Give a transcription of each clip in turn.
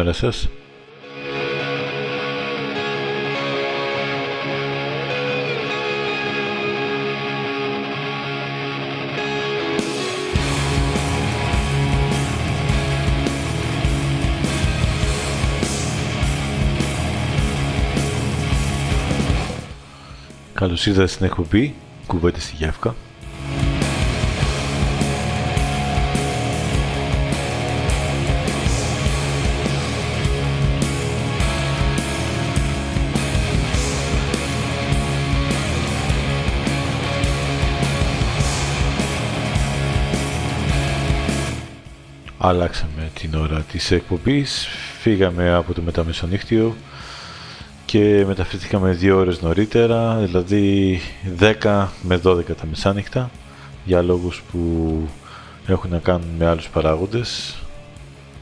Καλημέρα σας. Καλώς ήρθατε στην εκπομπή Κουβέντες στη Γεύκα. Αλλάξαμε την ώρα της εκπομπής, φύγαμε από το μεταμεσονύχτιο και μεταφερθήκαμε δύο ώρες νωρίτερα, δηλαδή 10 με 12 τα μεσάνυχτα, για λόγους που έχουν να κάνουν με άλλους παράγοντες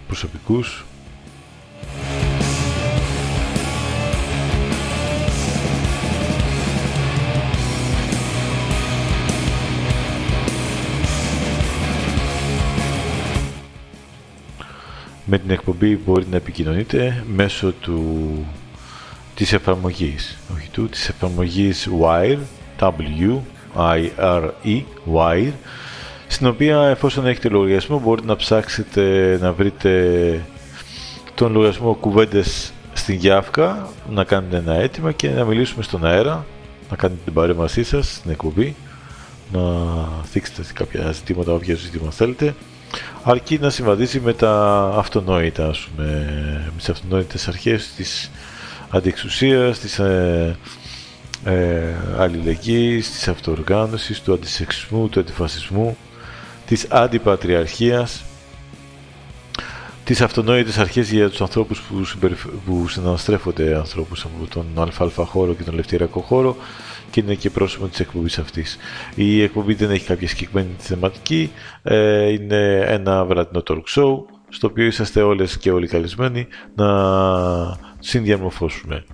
προσωπικούς με την εκπομπή μπορείτε να επικοινωνείτε μέσω του, της εφαρμογής, όχι του, της εφαρμογής Wire, W-I-R-E, Wire, στην οποία εφόσον έχετε λογαριασμό μπορείτε να ψάξετε να βρείτε τον λογαριασμό κουβέντες στην Γιάφκα, να κάνετε ένα αίτημα και να μιλήσουμε στον αέρα, να κάνετε την παρέμβασή σας στην εκπομπή, να θίξετε κάποια ζητήματα, όποια ζητήματα θέλετε αρκεί να συμβαδίζει με τα αυτονόητα, ας πούμε, με τις αυτονόητες αρχές της αντιεξουσίας, της ε, ε, αλληλεγγύης, της αυτοοργάνωσης, του αντισεξισμού, του αντιφασισμού, της αντιπατριαρχίας, τις αυτονόητες αρχές για τους ανθρώπους που, που συναναστρέφονται ανθρώπους από τον ΑΑ χώρο και τον λευτηριακό χώρο και είναι και πρόσωπο της εκπομπής αυτής. Η εκπομπή δεν έχει κάποια συγκεκριμένη θεματική, ε, είναι ένα βραδινό talk show, στο οποίο είσαστε όλες και όλοι καλεσμένοι να συνδιαμορφώσουμε.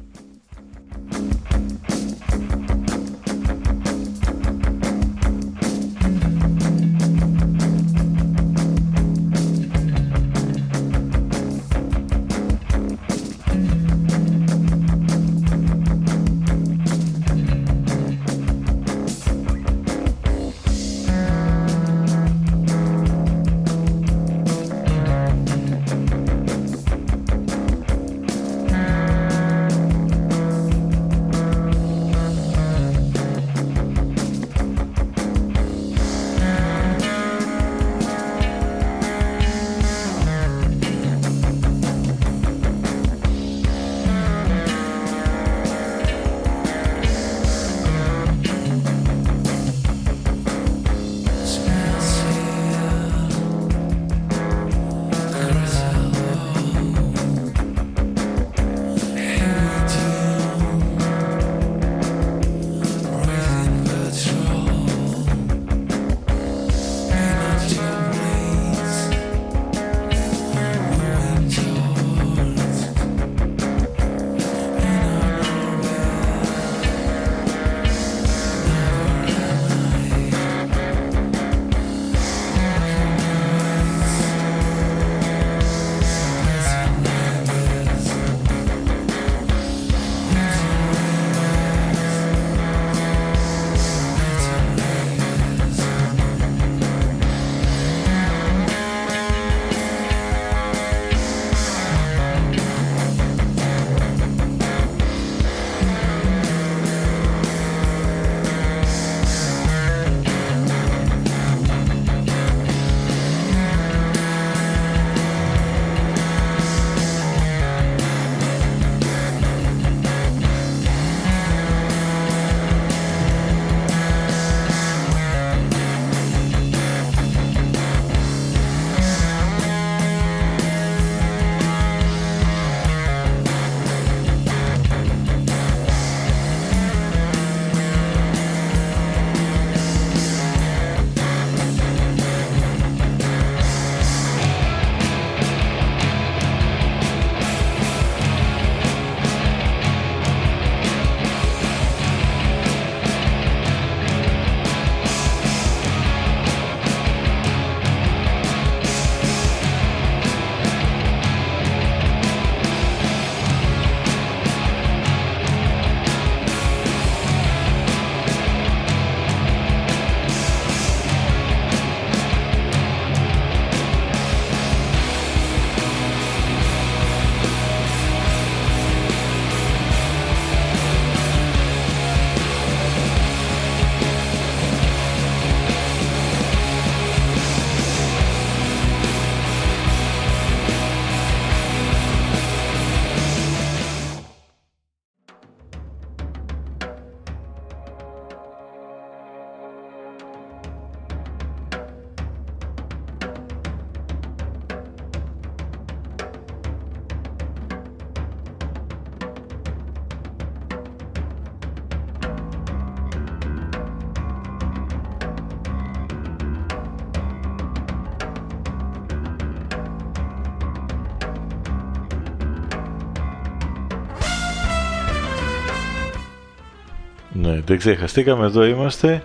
Ναι, δεν ξεχαστήκαμε, εδώ είμαστε.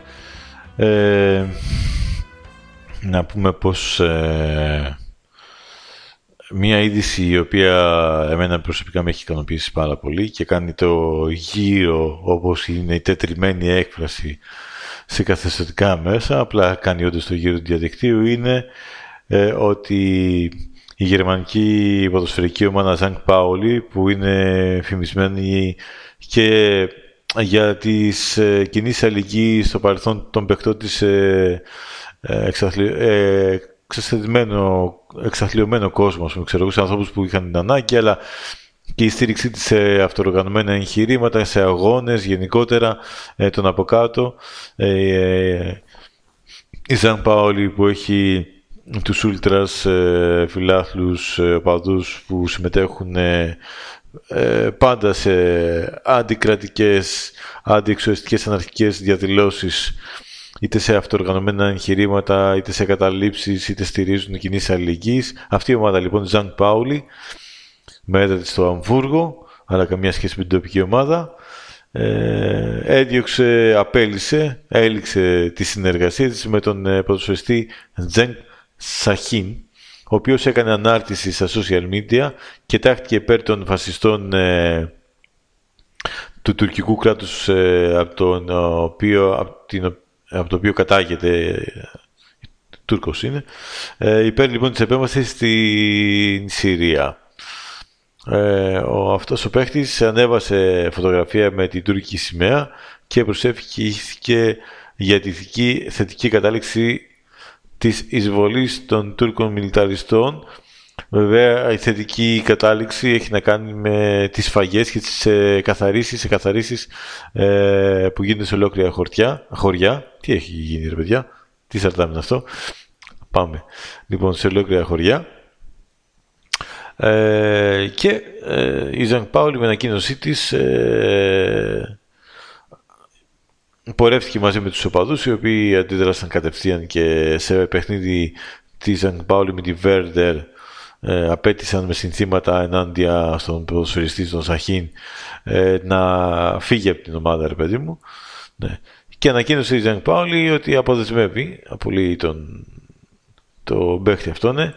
Ε, να πούμε πως ε, μία είδηση η οποία εμένα προσωπικά με έχει ικανοποιήσει πάρα πολύ και κάνει το γύρο όπως είναι η τετριμένη έκφραση σε καθεστωτικά μέσα, απλά κάνει όντως το γύρο του διαδικτύου, είναι ε, ότι η γερμανική ποδοσφαιρική ομάδα Ζανκ Πάολη που είναι φημισμένη και για τις ε, κοινής αλληλεγγύη στο παρελθόν των παιχτών της ε, ε, ε εξαθλειωμένο κόσμο, ξέρω, σε ανθρώπους που είχαν την ανάγκη, αλλά και η στήριξή της σε αυτοργανωμένα εγχειρήματα, σε αγώνες γενικότερα, ε, τον από κάτω. Ε, η Ζαν Πάολη που έχει τους ούλτρας ε, φιλάθλους ε, που συμμετέχουν ε, ε, πάντα σε αντικρατικές, αντιεξοριστικές αναρχικές διαδηλώσεις είτε σε αυτοργανωμένα εγχειρήματα, είτε σε καταλήψεις, είτε στηρίζουν κοινής αλληλεγγύης. Αυτή η ομάδα λοιπόν, Ζαν Πάουλη, με έδρα στο Αμβούργο, αλλά καμία σχέση με την τοπική ομάδα, ε, έδιωξε, απέλησε, έληξε τη συνεργασία της με τον ε, ποδοσφαιριστή Τζεν Σαχίν, ο οποίος έκανε ανάρτηση στα social media και τάχθηκε υπέρ των φασιστών ε, του τουρκικού κράτους ε, από, τον, οποίο, από, την, από το οποίο κατάγεται Τούρκος είναι, ε, υπέρ λοιπόν της επέμβασης στην Συρία. Ε, ο, αυτός ο παίχτης ανέβασε φωτογραφία με την τουρκική σημαία και προσέφηκε για τη θετική, θετική κατάληξη της εισβολής των Τούρκων μιλιταριστών. Βέβαια, η θετική κατάληξη έχει να κάνει με τις φαγές και τις ε, καθαρίσεις, καθαρίσεις ε, που γίνονται σε ολόκληρα χωριά, χωριά. Τι έχει γίνει ρε παιδιά, τι σαρτάμε αυτό; Πάμε. Λοιπόν, σε ολόκληρα χωριά. Ε, και ε, η Ζανκ Πάουλη με ανακοίνωσή της ε, πορεύτηκε μαζί με τους οπαδούς οι οποίοι αντίδρασαν κατευθείαν και σε παιχνίδι της Ζανκ Πάουλη με τη Βέρντερ ε, απέτησαν με συνθήματα ενάντια στον ποδοσφαιριστή στον Σαχίν ε, να φύγει από την ομάδα ρε παιδί μου ναι. και ανακοίνωσε η Ζανκ Πάουλη ότι αποδεσμεύει απολύει τον το παίχτη αυτόν ναι.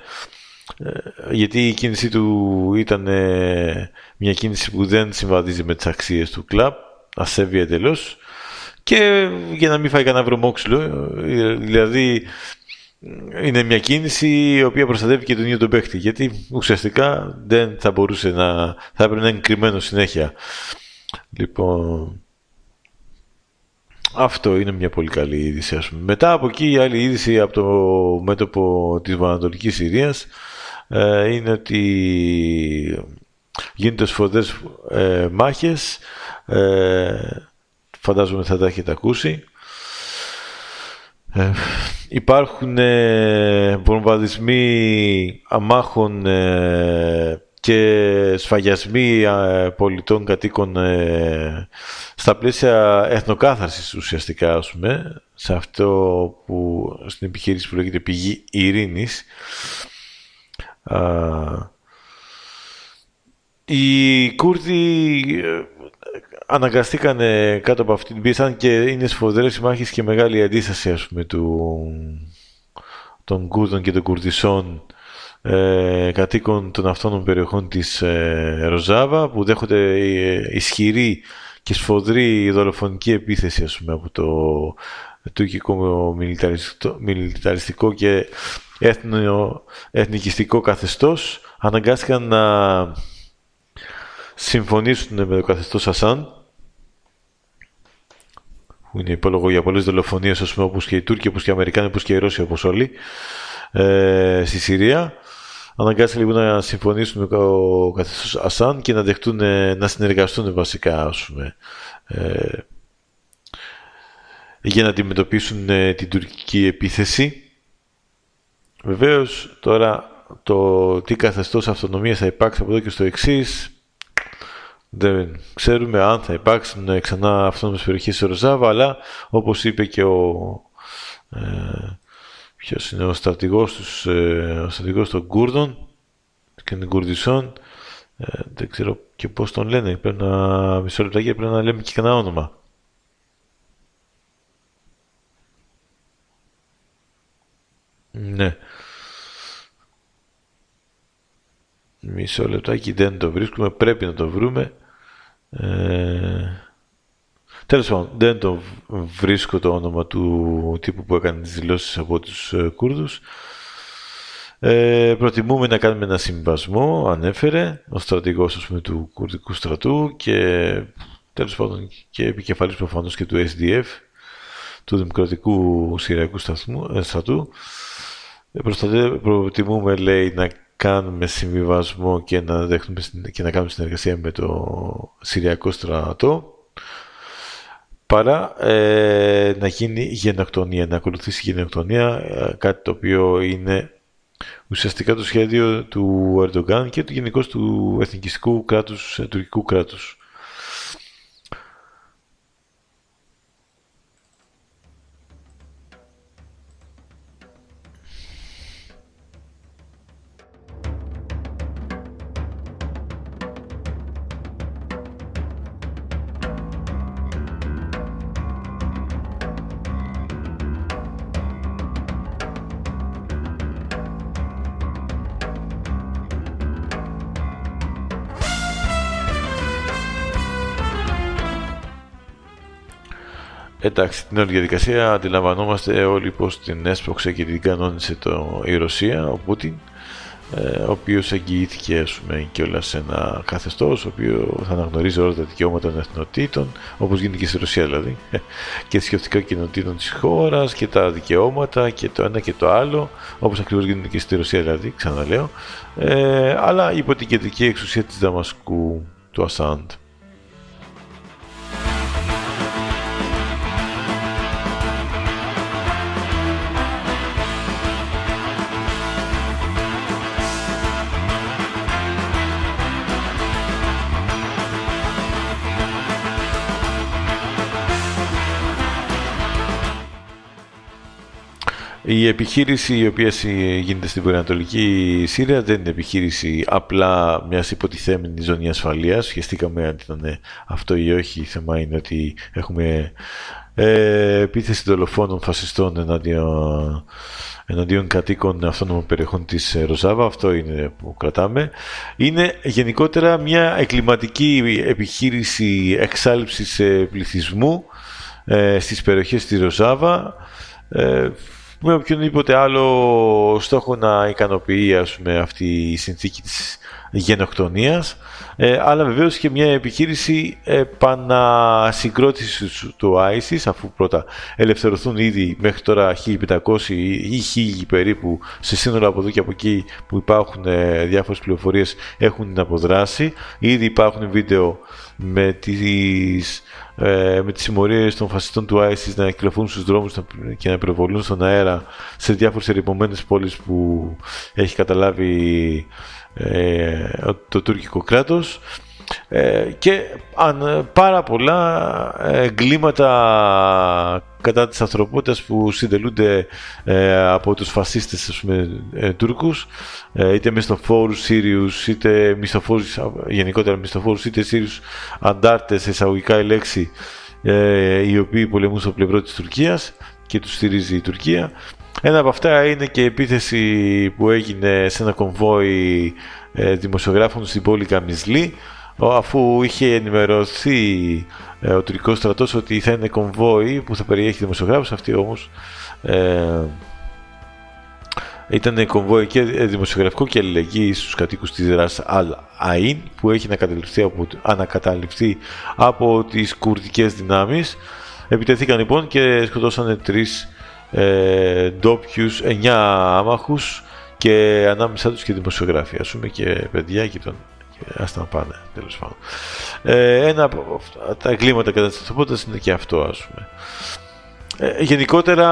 Ε, γιατί η κίνησή του ήταν ε, μια κίνηση που δεν συμβαδίζει με τις αξίες του κλαμπ, ασέβει εντελώς. Και για να μην φάει κανένα βρωμόξυλο, ε, δηλαδή είναι μια κίνηση η οποία προστατεύει και τον ίδιο τον παίχτη. Γιατί ουσιαστικά δεν θα μπορούσε να. θα έπρεπε να είναι κρυμμένο συνέχεια. Λοιπόν. Αυτό είναι μια πολύ καλή είδηση. Ας πούμε. Μετά από εκεί η άλλη είδηση από το μέτωπο της Βανατολικής Συρίας ε, είναι ότι γίνονται σφοδές ε, μάχες, ε, φαντάζομαι θα τα έχετε ακούσει. Ε, υπάρχουν ε, βομβαρδισμοί αμάχων ε, και σφαγιασμοί πολιτών κατοίκων στα πλαίσια εθνοκάθαρσης ουσιαστικά, ας πούμε, σε αυτό που στην επιχείρηση που λέγεται πηγή ειρήνης. Οι Κούρδοι ε, αναγκαστήκαν κάτω από αυτή την πίεση, και είναι σφοδρές οι μάχες και μεγάλη αντίσταση ας πούμε, του, των Κούρδων και των Κουρδισών ε, κατοίκων των αυτών περιοχών της ε, Ροζάβα που δέχονται ε, ισχυρή και σφοδρή δολοφονική επίθεση ας πούμε, από το τουρκικό μιλιταριστικό και έθνο, εθνικιστικό καθεστώς. Αναγκάστηκαν να συμφωνήσουν με το καθεστώς Ασάν που είναι υπόλογο για πολλές δολοφονίες ας πούμε, όπως και οι Τούρκοι, όπως και οι Αμερικάνοι, όπως και οι Ρώσοι, όπως όλοι ε, στη Συρία αναγκάστηκαν λοιπόν να συμφωνήσουν με το καθεστώς Ασάν και να δεχτούν, να συνεργαστούν βασικά ας πούμε, ε, για να αντιμετωπίσουν ε, την τουρκική επίθεση Βεβαίως τώρα το τι καθεστώς αυτονομίας θα υπάρξει από εδώ και στο εξής. Δεν ξέρουμε αν θα υπάρξουν ξανά αυτόνομες περιοχές στο Ροζάβα, αλλά όπως είπε και ο... Ε, ποιος είναι ο στρατηγός, τους, ε, ο στρατηγός των Κούρδων και των Κουρδισών, ε, δεν ξέρω και πώς τον λένε, πρέπει να, μισό λεπτάκι, πρέπει να λέμε και κανένα όνομα. Ναι. Μισό λεπτάκι δεν το βρίσκουμε, πρέπει να το βρούμε. Ε... Τέλος πάντων, δεν το βρίσκω το όνομα του τύπου που έκανε τις δηλώσεις από τους ε, Κούρδους. Ε, προτιμούμε να κάνουμε ένα συμβασμό, ανέφερε, ο στρατηγός πούμε, του κουρδικού στρατού και τέλος πάντων και επικεφαλής προφανώς και του SDF, του Δημοκρατικού Συριακού ε, Στρατού. Ε, προτιμούμε, λέει, να κάνουμε συμβιβασμό και να, δέχουμε, και να κάνουμε συνεργασία με το Συριακό στρατό παρά ε, να γίνει γενοκτονία, να ακολουθήσει γενοκτονία, ε, κάτι το οποίο είναι ουσιαστικά το σχέδιο του Ερντογκάν και του γενικώς του εθνικιστικού κράτους, ε, τουρκικού κράτους. Εντάξει, την όλη διαδικασία αντιλαμβανόμαστε όλοι πως την έσπρωξε και την κανόνισε το, η Ρωσία, ο Πούτιν, ε, ο οποίος εγγυήθηκε ας πούμε, όλα σε ένα καθεστώς, ο οποίο θα αναγνωρίζει όλα τα δικαιώματα των εθνοτήτων, όπως γίνεται και στη Ρωσία δηλαδή, και θρησκευτικών κοινοτήτων της χώρας και τα δικαιώματα και το ένα και το άλλο, όπως ακριβώς γίνεται και στη Ρωσία δηλαδή, ξαναλέω, ε, αλλά υπό την κεντρική εξουσία της Δαμασκού του Ασάντ. Η επιχείρηση η οποία γίνεται στην βορειοανατολική Σύρια δεν είναι επιχείρηση απλά μιας υποτιθέμενης ζώνη ασφαλείας. Σχεστήκαμε αν ήταν αυτό ή όχι. Η θέμα είναι ότι έχουμε ε, επίθεση δολοφόνων φασιστών εναντίον, εναντίον κατοίκων αυτόνομων περιοχών της Ροζάβα. Αυτό είναι που κρατάμε. Είναι γενικότερα μια εκκληματική επιχείρηση εξάλληψης πληθυσμού ε, στις περιοχές της Ροζάβα. Ε, με οποιονδήποτε άλλο στόχο να ικανοποιεί ας πούμε, αυτή η συνθήκη της γενοκτονίας. Ε, αλλά βεβαίως και μια επιχείρηση επανασυγκρότησης του ISIS αφού πρώτα ελευθερωθούν ήδη μέχρι τώρα 1500 ή 1000 περίπου σε σύνολο από εδώ και από εκεί που υπάρχουν ε, διάφορες πληροφορίες έχουν αποδράσει. Ήδη υπάρχουν βίντεο με τις ε, με τις συμμορίες των φασιστών του ISIS να κυκλοφορούν στους δρόμους και να υπερβολούν στον αέρα σε διάφορες ερημωμένες πόλεις που έχει καταλάβει ε, το τουρκικό κράτος. ε, και αν, πάρα πολλά εγκλήματα κατά της ανθρωπότητας που συντελούνται ε, από τους φασίστες ας πούμε, ε, Τούρκους ε, είτε μισθοφόρους Σύριους είτε μισθοφόρους γενικότερα μισθοφόρους είτε Σύριους αντάρτες εισαγωγικά η λέξη οι οποίοι πολεμούν στο πλευρό της Τουρκίας και τους στηρίζει η Τουρκία. Ένα από αυτά είναι και η επίθεση που έγινε σε ένα κομβόι δημοσιογράφων στην πόλη Καμισλή αφού είχε ενημερωθεί ε, ο τουρκικός στρατός ότι θα είναι κομβόι που θα περιέχει δημοσιογράφους, αυτοί όμως ε, ήταν κομβόι και δημοσιογραφικό και αλληλεγγύη στους κατοίκους της Ρας Αλ Αΐν που έχει ανακαταληφθεί από, ανακαταληφθεί από τις κουρδικές δυνάμεις. Επιτεθήκαν λοιπόν και σκοτώσανε τρεις ε, ντόπιους, εννιά άμαχους και ανάμεσά τους και δημοσιογράφοι, ας πούμε και παιδιά και τον ας τα πάνε τέλος πάντων. Ε, ένα από τα εγκλήματα κατά της ανθρωπότητας είναι και αυτό ας πούμε. Ε, γενικότερα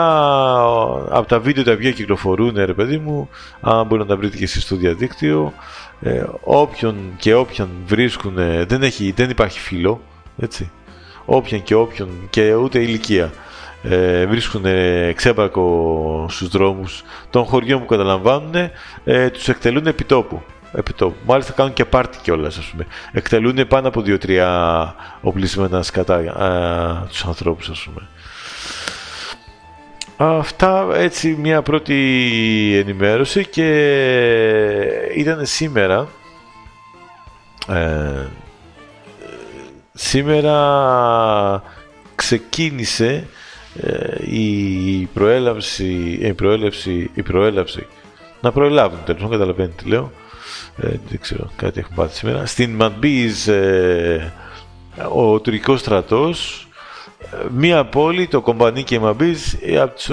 από τα βίντεο τα οποία κυκλοφορούν ρε παιδί μου αν μπορεί να τα βρείτε και εσείς στο διαδίκτυο ε, όποιον και όποιον βρίσκουν δεν, έχει, δεν υπάρχει φίλο έτσι όποιον και όποιον και ούτε ηλικία ε, βρίσκουν ξέμπακο στους δρόμους των χωριών που καταλαμβάνουν ε, τους εκτελούν επιτόπου επιτόπου. Μάλιστα κάνουν και πάρτι κιόλας, ας πούμε. Εκτελούν πάνω από δύο-τρία οπλισμένα σκατά τους ανθρώπους, ας πούμε. Αυτά έτσι μια πρώτη ενημέρωση και ήταν σήμερα ε, σήμερα ξεκίνησε ε, η προέλευση, η προέλευση, η προέλευση να προελάβουν τέλος, δεν καταλαβαίνετε τι λέω ε, δεν ξέρω, κάτι έχουμε πάθει σήμερα στην Μαντμπίζ ε, ο τουρκικός στρατός μία πόλη, το Κομπανί και η Μαμπίζ,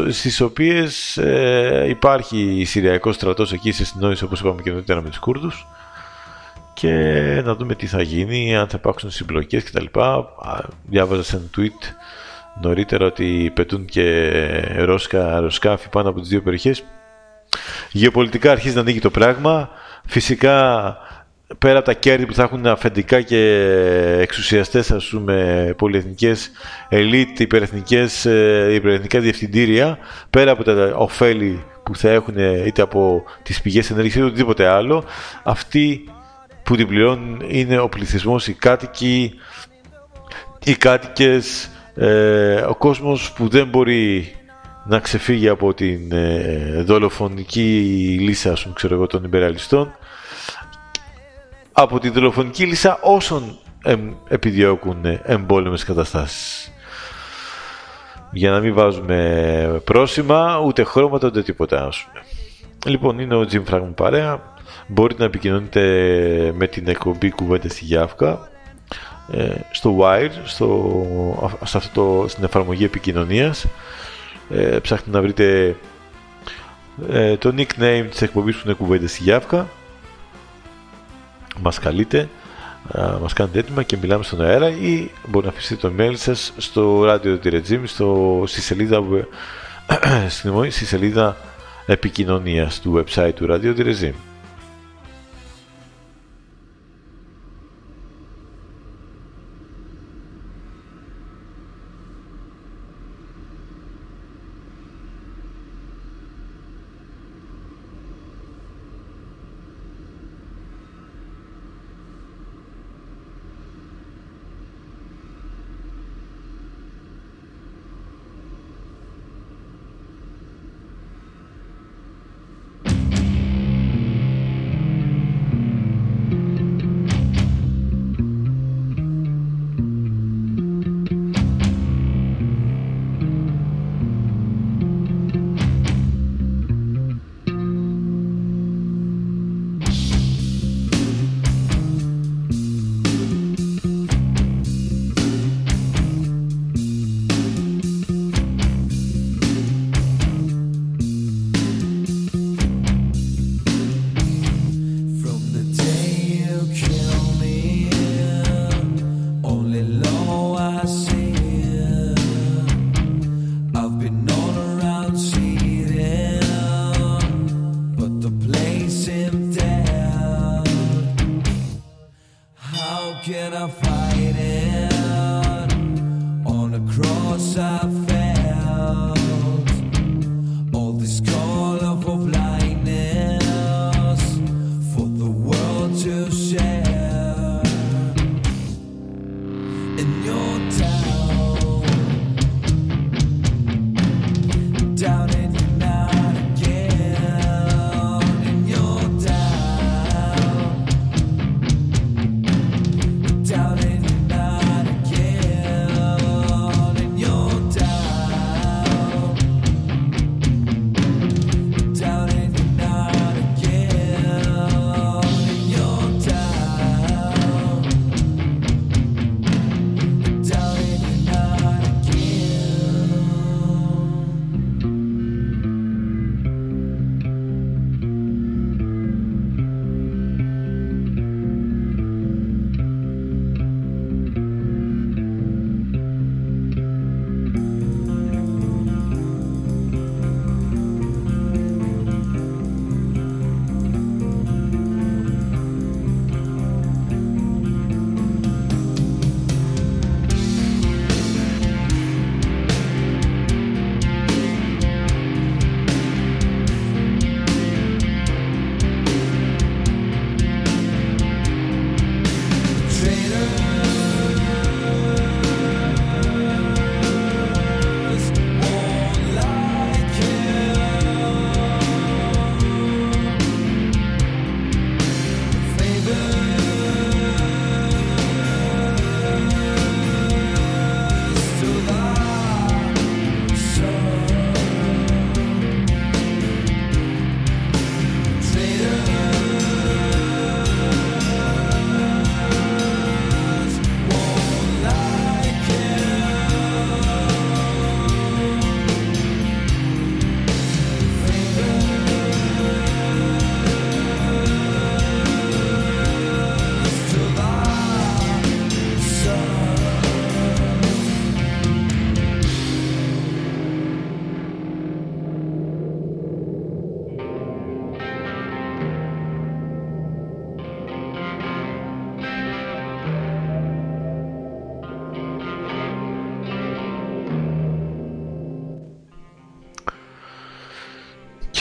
στις οποίες ε, υπάρχει Συριακός στρατός εκεί σε συνόηση όπως είπαμε και νωρίτερα με τους Κούρδους και να δούμε τι θα γίνει, αν θα υπάρξουν συμπλοκές κτλ. Διάβαζα σε ένα tweet νωρίτερα ότι πετούν και ρόσκα, αεροσκάφη πάνω από τις δύο περιοχές. Γεωπολιτικά αρχίζει να ανοίγει το πράγμα. Φυσικά πέρα από τα κέρδη που θα έχουν αφεντικά και εξουσιαστές ας πούμε πολυεθνικές ελίτ, υπερεθνικές, ε, υπερεθνικά διευθυντήρια πέρα από τα ωφέλη που θα έχουν είτε από τις πηγές ενέργειας είτε οτιδήποτε άλλο αυτοί που την πληρώνουν είναι ο πληθυσμός, οι κάτοικοι, οι κάτοικες, ε, ο κόσμος που δεν μπορεί να ξεφύγει από την ε, δολοφονική λύσα ξέρω εγώ, των υπεραλιστών από τη δολοφονική λύσα όσων επιδιώκουν εμπόλεμες καταστάσεις. Για να μην βάζουμε πρόσημα, ούτε χρώματα, ούτε τίποτα. Ας πούμε. Λοιπόν, είναι ο Jim Frank παρέα. Μπορείτε να επικοινωνείτε με την εκπομπή κουβέντα στη Γιάφκα ε, στο Wire, στο, σε αυτό το, στην εφαρμογή επικοινωνίας. Ε, ψάχνετε να βρείτε ε, το nickname της εκπομπής που είναι κουβέντα στη Γιάφκα. Μας καλείτε, μας κάνετε έτοιμα και μιλάμε στον αέρα ή μπορεί να αφήσετε το mail σας στο Radio Regime, στο, στη σελίδα, στη σελίδα επικοινωνίας του website του Radio Regime.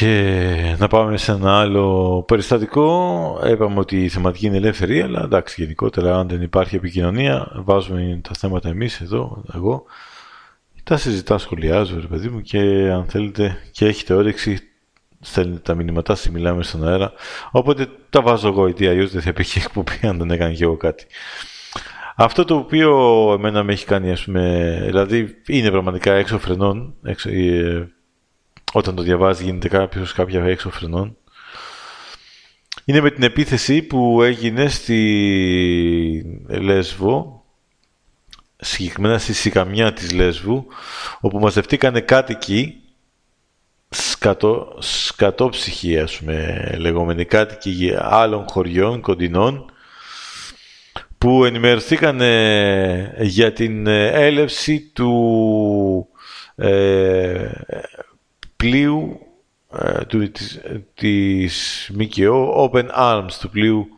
Και να πάμε σε ένα άλλο περιστατικό. Είπαμε ότι η θεματική είναι ελεύθερη, αλλά εντάξει, γενικότερα αν δεν υπάρχει επικοινωνία, βάζουμε τα θέματα εμείς εδώ, εγώ. Τα συζητάω, σχολιάζω, ρε παιδί μου, και αν θέλετε και έχετε όρεξη, στέλνετε τα μηνύματά σας, μιλάμε στον αέρα. Οπότε τα βάζω εγώ, γιατί αλλιώς δεν θα υπήρχε εκπομπή αν δεν έκανε και εγώ κάτι. Αυτό το οποίο εμένα με έχει κάνει, ας πούμε, δηλαδή είναι πραγματικά έξω φρενών, έξω, ε, όταν το διαβάζει γίνεται κάποιος κάποια έξω φρενών. Είναι με την επίθεση που έγινε στη Λέσβο, συγκεκριμένα στη Σικαμιά της Λέσβου, όπου μαζευτήκανε κάτοικοι, σκατό, σκατόψυχοι ας πούμε, λεγόμενοι κάτοικοι άλλων χωριών κοντινών, που ενημερωθήκαν για την έλευση του ε, πλοίου ε, του, της, της ΜΚΟ Open Arms, του πλοίου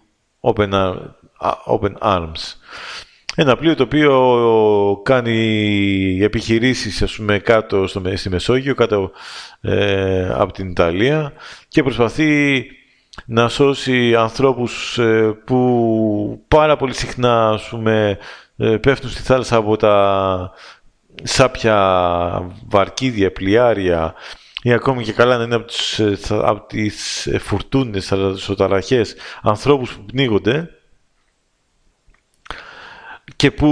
Open, Open Arms. Ένα πλοίο το οποίο κάνει επιχειρήσεις ας πούμε, κάτω στο, στη Μεσόγειο, κάτω ε, από την Ιταλία και προσπαθεί να σώσει ανθρώπους ε, που πάρα πολύ συχνά ας πούμε, ε, πέφτουν στη θάλασσα από τα σάπια βαρκίδια, πλοιάρια ή ακόμη και καλά να είναι από, τις, ε, από τις φουρτούνες, σωταραχές, ανθρώπους που πνίγονται και που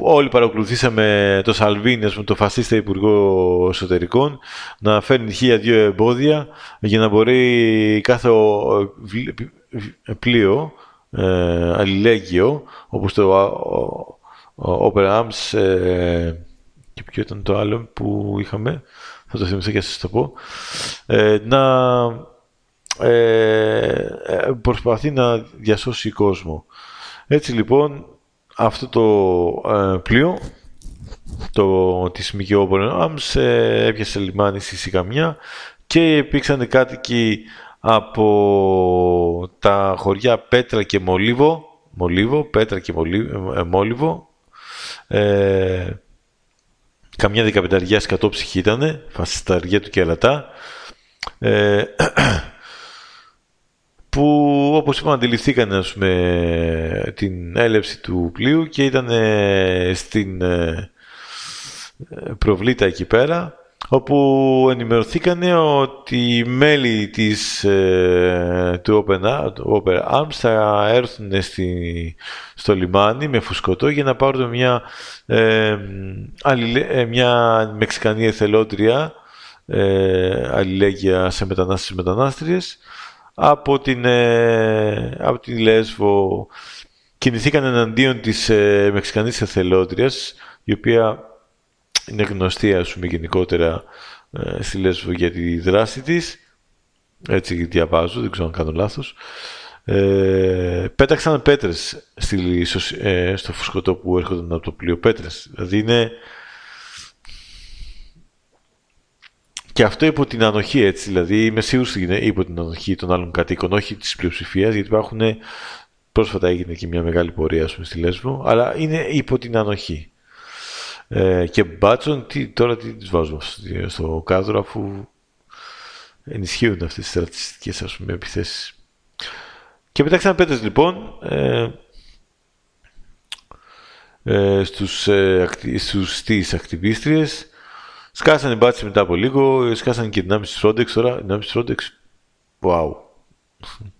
όλοι παρακολουθήσαμε το Σαλβίνι, με το φασίστα Υπουργό Εσωτερικών, να φέρνει χίλια δύο εμπόδια για να μπορεί κάθε πλοίο, ε, αλληλέγγυο, όπως το Opera Arms ε, και ποιο ήταν το άλλο που είχαμε, θα το θυμηθώ και σας το πω, ε, να ε, προσπαθεί να διασώσει κόσμο. Έτσι λοιπόν αυτό το ε, πλοίο το, της ΜΚΟ Άμς ε, έπιασε λιμάνι στη Σικαμιά και υπήρξαν κάτοικοι από τα χωριά Πέτρα και Μολύβο, Μολύβο Πέτρα και ε, Μόλυβο, ε, καμιά δεκαπενταριά σκατόψυχη ήταν, φασισταριά του Κερατά, ε, που όπως είπαμε αντιληφθήκαν ας πούμε, την έλευση του πλοίου και ήταν στην ε, προβλήτα εκεί πέρα όπου ενημερωθήκανε ότι οι μέλη της, ε, του Open, Open Arms θα έρθουν στη, στο λιμάνι με φουσκωτό για να πάρουν μια, ε, ε μια μεξικανή εθελόντρια ε, αλληλέγγυα σε μετανάστες μετανάστριες. Από την, ε, από την Λέσβο κινηθήκαν εναντίον της ε, Μεξικανής εθελόντριας η οποία είναι γνωστή ας πούμε γενικότερα ε, στη Λέσβο για τη δράση της. Έτσι διαβάζω, δεν ξέρω αν κάνω λάθος. Ε, πέταξαν πέτρες στη, στο, ε, στο φουσκωτό που έρχονταν από το πλοίο πέτρες. Δηλαδή είναι Και αυτό υπό την ανοχή έτσι, δηλαδή είμαι σίγουρος ότι είναι υπό την ανοχή των άλλων κατοίκων, όχι της πλειοψηφίας, γιατί υπάρχουν, πρόσφατα έγινε και μια μεγάλη πορεία πούμε, στη Λέσβο, αλλά είναι υπό την ανοχή. Ε, και μπάτσον, τι, τώρα τι τις βάζουμε στο κάδρο, αφού ενισχύουν αυτές τις στρατιστικές ας πούμε, επιθέσεις. Και πετάξαμε πέτρες λοιπόν ε, ε, στους, ε, στους, στις ακτιβίστριες Σκάσανε μπάτσε μετά από λίγο, σκάσανε και δυνάμεις της Frontex τώρα. Δυνάμεις της Frontex, wow.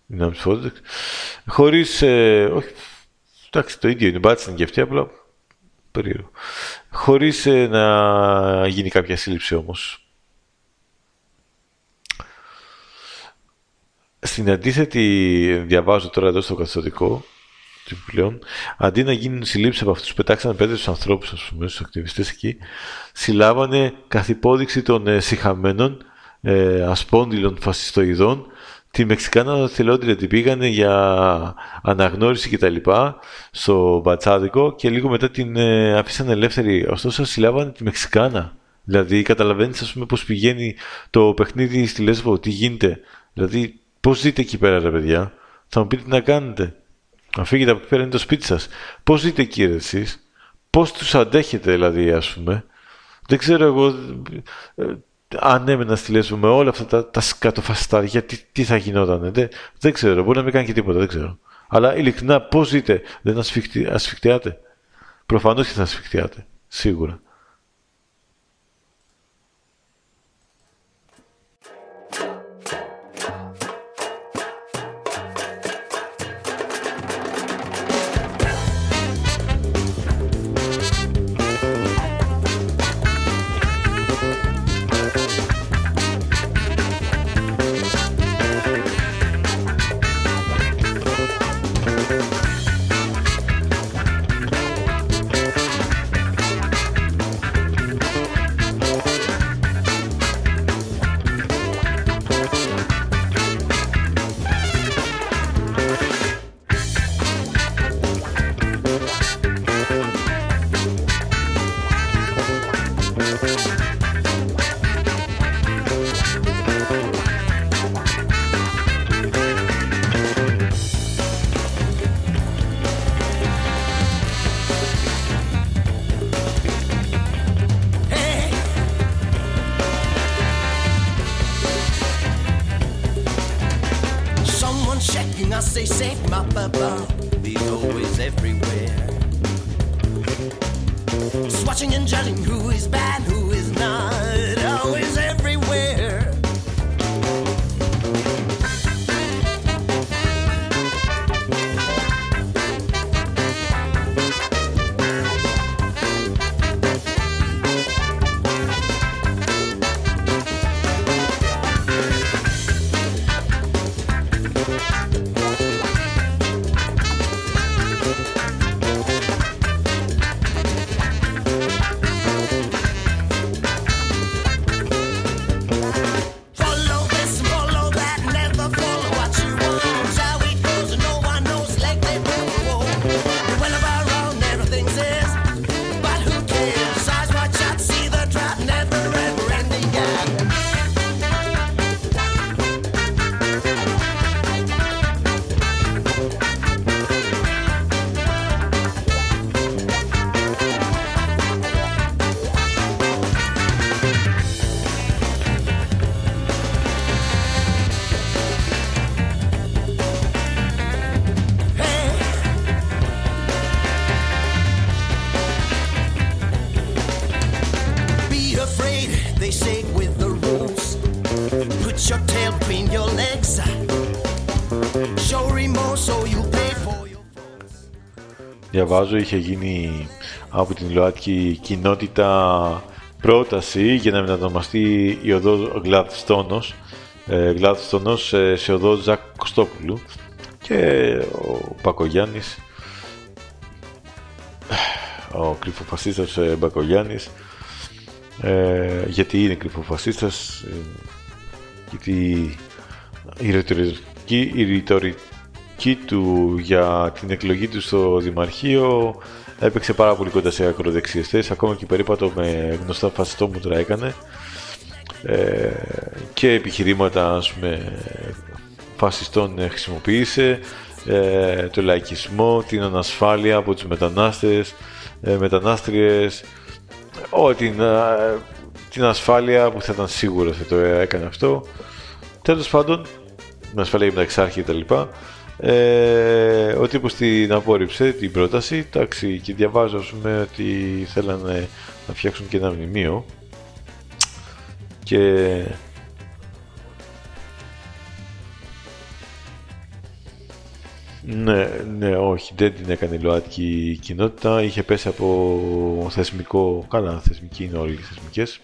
δυνάμεις της Frontex. Χωρίς, ε, όχι, εντάξει το ίδιο είναι, μπάτσανε και αυτοί, απλά περίεργο. Χωρίς ε, να γίνει κάποια σύλληψη όμως. Στην αντίθετη, διαβάζω τώρα εδώ στο καθιστοτικό, πλέον, αντί να γίνουν συλλήψεις από αυτούς που πετάξαν πέντε του ανθρώπους, ας πούμε, στους ακτιβιστές εκεί, συλλάβανε καθ' υπόδειξη των ε, συχαμένων ε, ασπόνδυλων φασιστοειδών τη Μεξικάνα θελόντρια την πήγανε για αναγνώριση κτλ. στο Μπατσάδικο και λίγο μετά την ε, αφήσανε ελεύθερη. Ωστόσο, συλλάβανε τη Μεξικάνα. Δηλαδή, καταλαβαίνεις, ας πούμε, πώς πηγαίνει το παιχνίδι στη Λέσβο, τι γίνεται. Δηλαδή, πώς ζείτε εκεί πέρα, ρε παιδιά; Θα μου πείτε τι να κάνετε. Να φύγετε από εκεί πέρα είναι το σπίτι σας. Πώς ζείτε κύριε εσείς; Πώς τους αντέχετε δηλαδή ας πούμε; Δεν ξέρω εγώ. Ε, αν έμενα στη Λέσβο με όλα αυτά τα, τα σκατοφαστάρια, τι, τι θα γινόταν. Δεν, δεν ξέρω, μπορεί να μην κάνει και τίποτα, δεν ξέρω. Αλλά ειλικρινά, πώς ζείτε, δεν ασφιχτιάτε. Προφανώς και θα ασφιχτιάτε. Σίγουρα. Διαβάζω είχε γίνει από την ΛΟΑΤΚΙ κοινότητα πρόταση για να μετανομαστεί η οδός Γλαδστόνος, ε, Γλαδστόνος ε, σε οδό Ζακ Κωστόπουλου και ο Μπακογιάννης ο κρυφοφασίστας ε, Μπακογιάννης ε, γιατί είναι κρυφοφασίστας ε, γιατί η ρητορική, η ρητορική του για την εκλογή του στο Δημαρχείο έπαιξε πάρα πολύ κοντά σε ακροδεξιές θέσεις, ακόμα και περίπατο με γνωστά φασιστόμουτρα έκανε ε, και επιχειρήματα ας πούμε, φασιστών χρησιμοποίησε, ε, το λαϊκισμό, την ανασφάλεια από τους μετανάστες, ε, μετανάστριες, ό, την, ε, την ασφάλεια που θα ήταν σίγουρο θα το έκανε αυτό. Τέλος πάντων, με ασφαλεία με τα εξάρχεια κτλ. Ε, ο τύπος την απόρριψε την πρόταση εντάξει, και διαβάζω πούμε, ότι θέλανε να φτιάξουν και ένα μνημείο και Ναι, ναι, όχι, δεν την έκανε η ΛΟΑΤΚΙ κοινότητα. Είχε πέσει από θεσμικό. Καλά, θεσμικοί είναι όλοι οι θεσμικές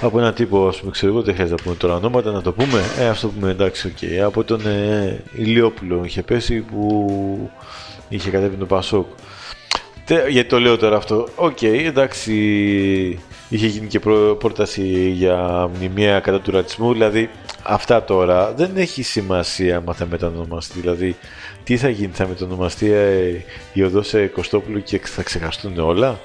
από έναν τύπο, ας πούμε, ξέρω εγώ, δεν χρειάζεται να πούμε τώρα ονόματα, να το πούμε. Ε, ας το πούμε εντάξει, ok. Okay. Από τον ε, Ηλιόπουλο είχε πέσει που είχε κατέβει το Πασόκ. γιατί το λέω τώρα αυτό. Ok, okay, εντάξει, είχε γίνει και πρόταση για μνημεία κατά του ρατσισμού. Δηλαδή, αυτά τώρα δεν έχει σημασία αν θα μετανομαστεί. Δηλαδή, τι θα γίνει, θα μετανομαστεί ε, η οδός σε Κωστόπουλου και θα ξεχαστούν όλα;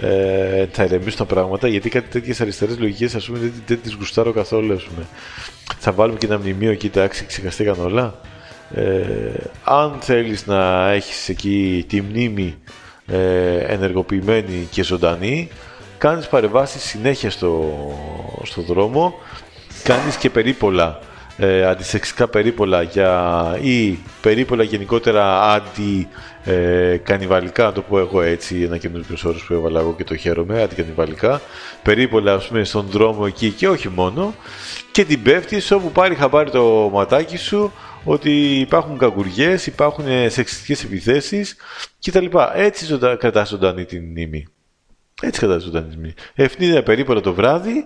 Ε, θα ηρεμήσουν τα πράγματα γιατί κάτι τέτοιες αριστερές λογικές ας πούμε δεν, δεν τις γουστάρω καθόλου. Ας πούμε. Θα βάλουμε και ένα μνημείο εκεί, εντάξει, ξεχαστήκαν όλα. Ε, αν θέλεις να έχεις εκεί τη μνήμη ε, ενεργοποιημένη και ζωντανή, κάνεις παρεμβάσεις συνέχεια στο, στο δρόμο, κάνεις και περίπολα ε, αντισεξικά περίπολα για, ή περίπολα γενικότερα αντι ε, κανιβαλικά, να το πω εγώ έτσι, ένα καινούριο όρο που έβαλα εγώ και το χαίρομαι, αντικανιβαλικά, περίπολα ας πούμε στον δρόμο εκεί και όχι μόνο, και την πέφτει όπου πάρει χαμπάρι το ματάκι σου ότι υπάρχουν κακουργιές, υπάρχουν σεξιστικές επιθέσεις κτλ. Έτσι ζωτα... κρατάς ζωντανή την μνήμη. Έτσι κρατάς ζωντανή την μνήμη. Ευνίδια περίπολα το βράδυ,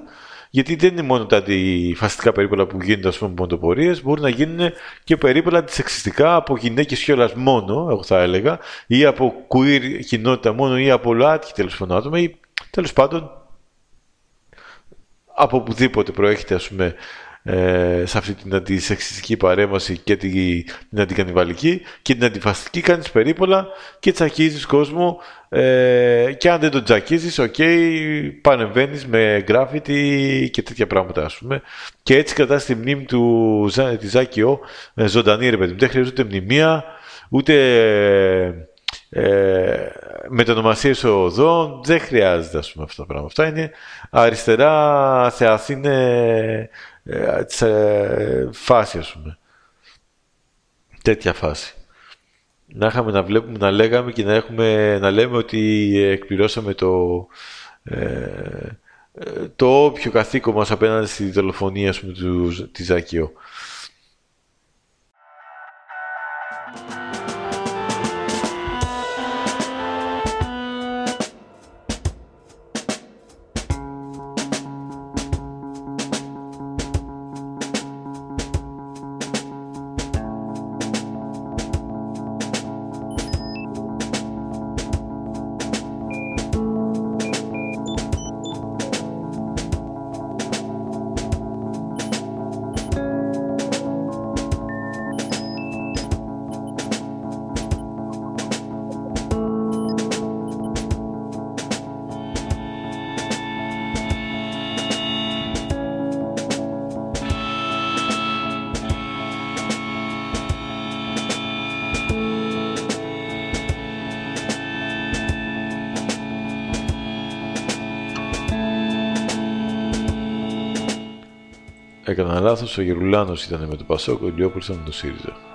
γιατί δεν είναι μόνο τα αντιφασιστικά περίπολα που γίνονται ας πούμε από μοτοπορίες, μπορούν να γίνουν και περίπολα αντισεξιστικά από γυναίκες κιόλας μόνο, εγώ θα έλεγα, ή από queer κοινότητα μόνο, ή από ΛΟΑΤΚΙ τέλος πάντων άτομα, ή τέλος πάντων από οπουδήποτε προέρχεται ας πούμε ε, σε αυτή την αντισεξιστική παρέμβαση και την, την αντικανιβαλική και την αντιφαστική κάνεις περίπολα και τσακίζεις κόσμο. Ε, και αν δεν τον τσακίζεις, ok, okay, παρεμβαίνεις με γκράφιτι και τέτοια πράγματα ας πούμε. Και έτσι κρατάς τη μνήμη του τη Ζάκιο ε, ζωντανή ρε παιδί δεν χρειάζεται μνημεία ούτε ε, μετανομασίες οδών. Δεν χρειάζεται ας πούμε αυτά τα πράγματα. Αυτά είναι αριστερά θεαθήνε ε, ε, φάση ας πούμε. Τέτοια φάση. Να είχαμε να βλέπουμε, να λέγαμε και να, έχουμε, να λέμε ότι εκπληρώσαμε το, ε, το όποιο καθήκον μας απέναντι στη δολοφονία ας πούμε, του, της Ζακιώ. Έκανα λάθος, ο Γερουλάνος ήταν με το Πασόκ, ο Λιόπουλος ήταν με το ΣΥΡΙΖΑ.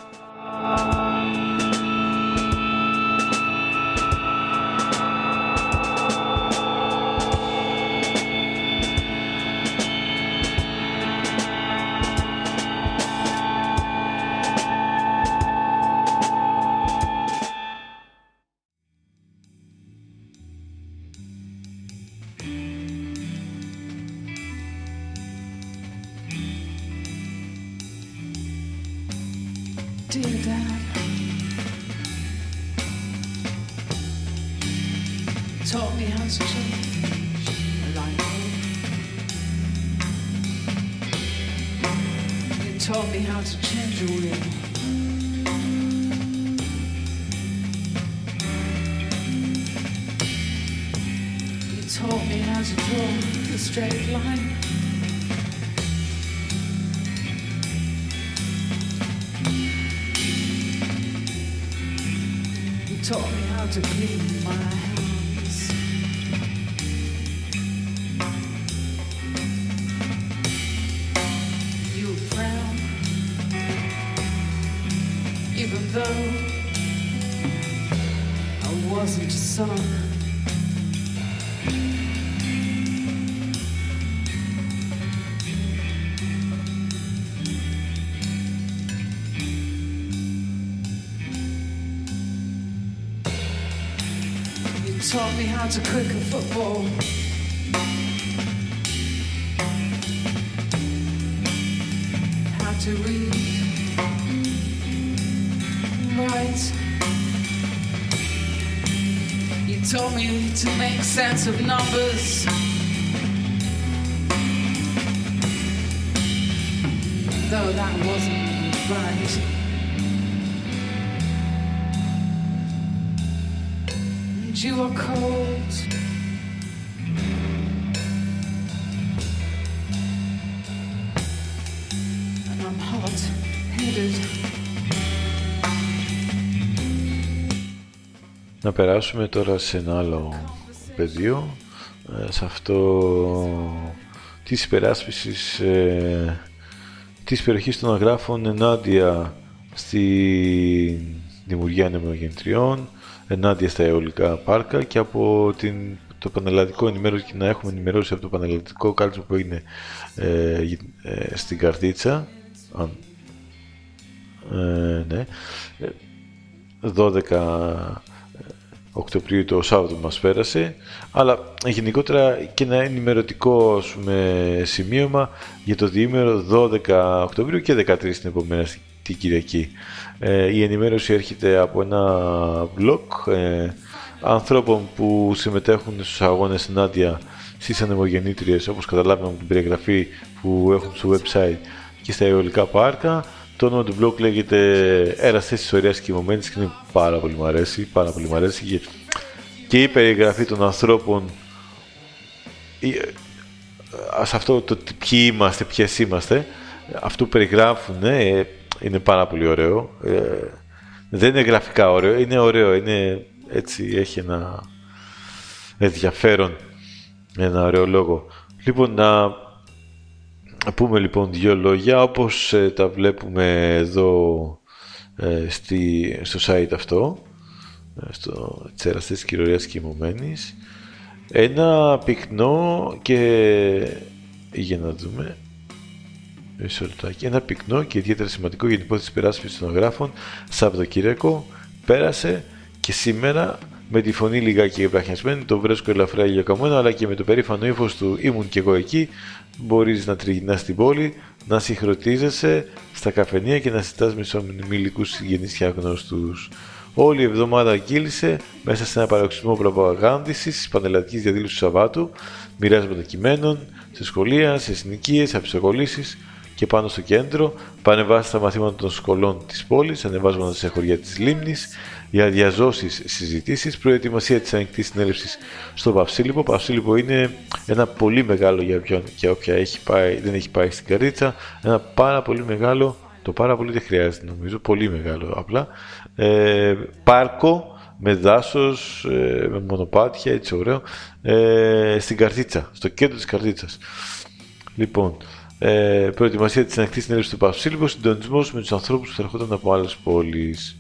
To cricket football. Περάσουμε τώρα σε ένα άλλο πεδίο. ε, σε αυτό της υπεράσπισης ε, της περιοχής των αγράφων ενάντια στη δημιουργία νεμογεντριών, ενάντια στα αιωλικά πάρκα και από την, το πανελλαδικό ενημέρωση και να έχουμε ενημερώσει από το πανελλαδικό κάλτσο που είναι ε, ε, στην Καρδίτσα ε, ναι, 12 Οκτωβρίου το Σάββατο μας πέρασε αλλά γενικότερα και ένα ενημερωτικό πούμε, σημείωμα για το διήμερο 12 Οκτωβρίου και 13 την επόμενη την Κυριακή. Ε, η ενημέρωση έρχεται από ένα blog ε, ανθρώπων που συμμετέχουν στους αγώνες ενάντια στις ανεμογεννήτριες όπως καταλάβαμε από την περιγραφή που έχουν στο website και στα αιωλικά πάρκα το όνομα του blog λέγεται Εραστές Ιστορίας Κοιμωμένης και είναι πάρα πολύ μου αρέσει, πάρα πολύ μου αρέσει και, και η περιγραφή των ανθρώπων σε αυτό το ποιοι είμαστε, ποιες είμαστε αυτό που περιγράφουν ε, είναι πάρα πολύ ωραίο. Ε, δεν είναι γραφικά ωραίο, είναι ωραίο, είναι έτσι έχει ένα ενδιαφέρον ένα ωραίο λόγο. Λοιπόν να πούμε λοιπόν δύο λόγια όπως ε, τα βλέπουμε εδώ ε, στη, στο site αυτό ε, στο Τσεραστές Κυρωρίας Κοιμωμένης ένα πυκνό και για να δούμε ένα πυκνό και ιδιαίτερα σημαντικό για την υπόθεση περάσπισης των γράφων Σαββατοκύριακο πέρασε και σήμερα με τη φωνή λιγάκι εμπραχιασμένη, το βρίσκω ελαφρά ηλιακαμμένο, αλλά και με το περήφανο ύφος του ήμουν και εγώ εκεί, μπορείς να τριγυρνάς στην πόλη, να συγχρονίζεσαι στα καφενεία και να συζητάς με σομιλικούς συγγενείς και αγνώστους. Όλη η εβδομάδα κύλησε μέσα σε ένα παροξισμό προπαγάνδηση τη πανελλαδικής διαδήλωσης του Σαββάτου, μοιράσματα κειμένων, σε σχολεία, σε συνοικίες, αψοκολλήσει και πάνω στο κέντρο, πανεβάσεις στα μαθήματα των σχολών της πόλης, ανεβάζοντα σε χωριά της λίμνης, για διαζώσεις συζητήσεις, προετοιμασία της ανοιχτής συνέλευσης στο Παυσίλιπο. Παυσίλιπο είναι ένα πολύ μεγάλο για όποιον και όποια έχει πάει, δεν έχει πάει στην Καρίτσα, ένα πάρα πολύ μεγάλο, το πάρα πολύ δεν χρειάζεται νομίζω, πολύ μεγάλο απλά, ε, πάρκο με δάσος, ε, με μονοπάτια, έτσι ωραίο, ε, στην Καρδίτσα, στο κέντρο της Καρδίτσας. Λοιπόν, ε, προετοιμασία της ανοιχτής συνέλευσης του Παυσίλιπο, συντονισμός με τους ανθρώπους που θα ερχόταν από άλλες πόλεις.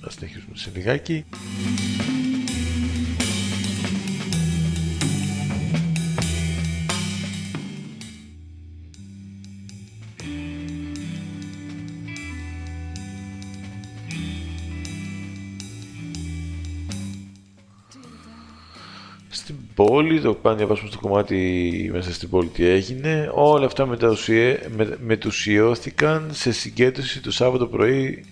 Θα συνεχίσουμε σε λιγάκι. Πόλη, το πάνε διαβάσουμε στο κομμάτι μέσα στην πόλη τι έγινε, όλα αυτά μετουσιώθηκαν σε συγκέντρωση το Σάββατο πρωί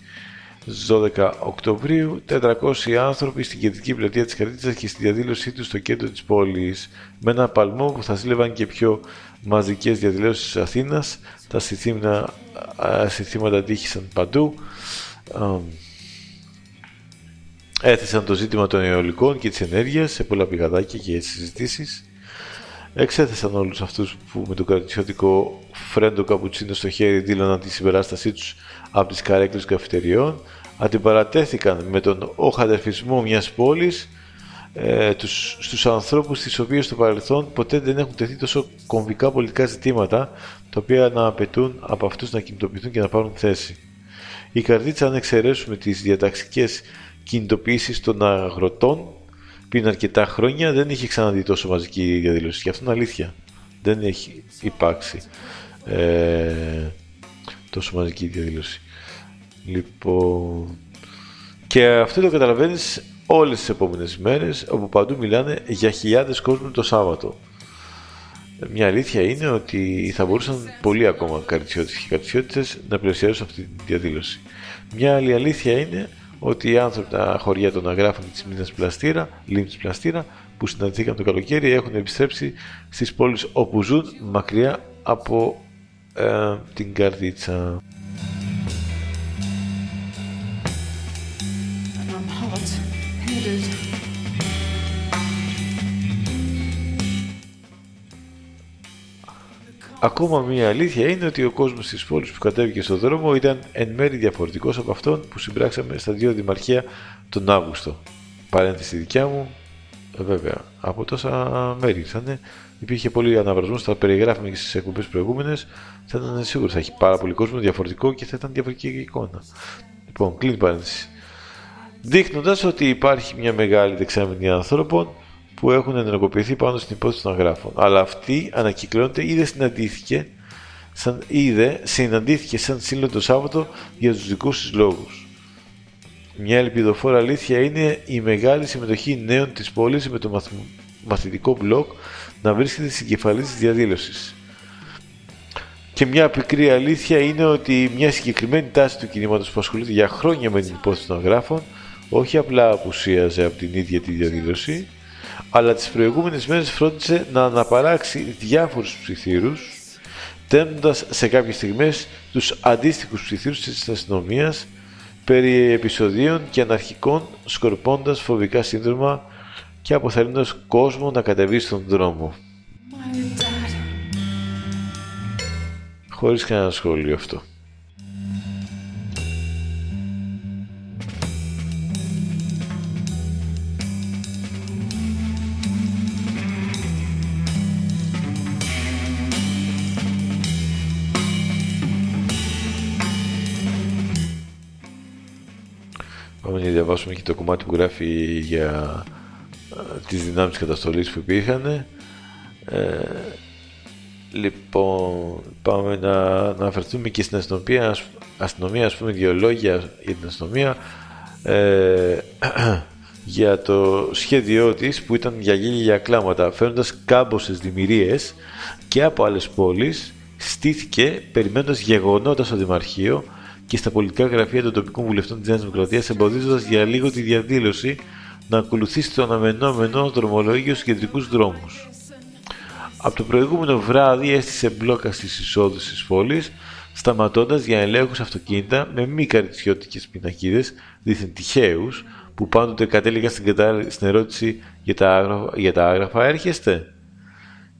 12 Οκτωβρίου, 400 άνθρωποι στην κεντρική πλατεία της Καρδίτσας και στη διαδήλωσή τους στο κέντρο της πόλης. Με ένα παλμό που θα σύλλευαν και πιο μαζικές διαδηλώσεις της Αθήνας, τα συστήματα τύχησαν παντού. Έθεσαν το ζήτημα των αιωλικών και της ενέργειας σε πολλά πηγαδάκια και συζητήσεις. Εξέθεσαν όλους αυτούς που με το κρατησιωτικό φρέντο καπουτσίνο στο χέρι δήλωναν τη συμπεράστασή τους από τις καρέκλες καφετεριών αντιπαρατέθηκαν με τον οχαδερφισμό μιας πόλης ε, τους, στους ανθρώπους τις οποίες στο παρελθόν ποτέ δεν έχουν τεθεί τόσο κομβικά πολιτικά ζητήματα τα οποία να απαιτούν από αυτούς να κινητοποιηθούν και να πάρουν θέση. Η καρδίτσα αν εξαιρέσουμε τις διαταξικές κινητοποιήσεις των αγροτών πριν αρκετά χρόνια δεν είχε ξαναδεί τόσο μαζική διαδήλωση και αυτό είναι αλήθεια. Δεν έχει υπάρξει ε, τόσο μαζική διαδήλωση. Λοιπόν. Και αυτό το καταλαβαίνεις όλες τις επόμενες μέρες, όπου παντού μιλάνε για χιλιάδες κόσμου το Σάββατο. Μια αλήθεια είναι ότι θα μπορούσαν πολλοί ακόμα καριτσιώτες και καριτσιώτε να πλαισιάσουν αυτή τη διαδήλωση. Μια άλλη αλήθεια είναι ότι οι άνθρωποι τα χωριά των αγράφων της μήνας πλαστήρα, λίμνης πλαστήρα, που συναντηθήκαν το καλοκαίρι, έχουν επιστρέψει στις πόλεις όπου ζουν μακριά από ε, την καρδίτσα. Ακόμα μία αλήθεια είναι ότι ο κόσμος της πόλης που κατέβηκε στον δρόμο ήταν εν μέρει διαφορετικός από αυτόν που συμπράξαμε στα δύο δημαρχία τον Αύγουστο. Παρένθεση δικιά μου, Ε, βέβαια, από τόσα μέρη ήρθανε. Υπήρχε πολύ αναβρασμός, θα περιγράφουμε και στις εκπομπές προηγούμενες. Θα ήταν σίγουρο θα έχει πάρα πολύ κόσμο διαφορετικό και θα ήταν διαφορετική εικόνα. Λοιπόν, κλείνει παρένθεση. Δείχνοντας ότι υπάρχει μια μεγάλη δεξαμενή ανθρώπων που έχουν ενεργοποιηθεί πάνω στην υπόθεση των αγράφων. Αλλά αυτή ανακυκλώνεται ή δεν συναντήθηκε, σαν, είδε, συναντήθηκε σαν σύλλογο το Σάββατο για τους δικούς της λόγους. Μια ελπιδοφόρα αλήθεια είναι η μεγάλη συμμετοχή νέων της πόλης με το μαθητικό μπλοκ να βρίσκεται στην κεφαλή της διαδήλωσης. Και μια πικρή αλήθεια είναι ότι μια συγκεκριμένη τάση του κινήματος που ασχολείται για χρόνια με την υπόθεση των αγράφων όχι απλά απουσίαζε από την ίδια τη διαδήλωση, αλλά τις προηγούμενες μέρες φρόντισε να αναπαράξει διάφορους ψιθύρους, τέμνοντας σε κάποιες στιγμές τους αντίστοιχους ψιθύρους της αστυνομίας περί επεισοδίων και αναρχικών σκορπώντας φοβικά σύνδρομα και αποθαρρύνοντας κόσμο να κατεβεί στον δρόμο. Χωρίς κανένα σχόλιο αυτό. Διαβάσουμε και το κομμάτι που γράφει για τις δυνάμεις καταστολής που υπήρχαν. Ε, λοιπόν, πάμε να, να αναφερθούμε και στην αστυνομία, αστυνομία, ας πούμε, δύο λόγια για την αστυνομία. Ε, για το σχέδιό της που ήταν για γέλια κλάματα φέρνοντας κάμποσες δημιουργίες και από άλλες πόλεις στήθηκε περιμένοντας γεγονότα στο Δημαρχείο και στα πολιτικά γραφεία των τοπικών βουλευτών της Νέας Δημοκρατίας εμποδίζοντας για λίγο τη διαδήλωση να ακολουθήσει το αναμενόμενο δρομολόγιο στους κεντρικούς δρόμους. Από το προηγούμενο βράδυ έστησε μπλόκα στις εισόδους της πόλης, σταματώντας για ελέγχους αυτοκίνητα με μη καριτσιώτικες πινακίδες, δίθεν τυχαίους, που πάντοτε κατέληγαν στην, στην ερώτηση για τα, άγραφα, για τα άγραφα «Έρχεστε»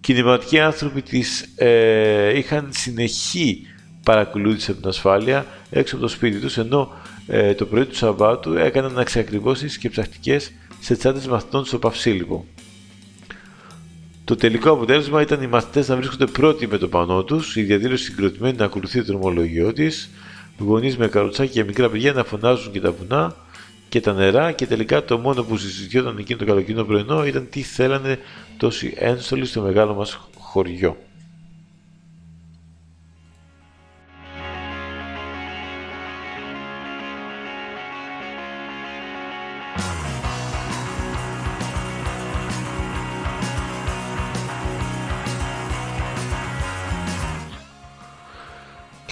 κινηματικοί άνθρωποι της ε, είχαν συνεχή παρακολούθηση από την ασφάλεια έξω από το σπίτι τους, ενώ ε, το πρωί του Σαββάτου έκαναν αξιακριβώσεις και ψαχτικές σε τσάντες μαθητών στο Παυσίλικο. Το τελικό αποτέλεσμα ήταν οι μαθητές να βρίσκονται πρώτοι με το πανό τους, η διαδήλωση συγκροτημένη να ακολουθεί το δρομολογιό της, γονείς με καροτσάκια και μικρά παιδιά να φωνάζουν και τα βουνά και τα νερά και τελικά το μόνο που συζητιόταν εκείνο το καλοκαιρινό πρωινό ήταν τι θέλανε τόσοι ένστολοι στο μεγάλο μας χωριό.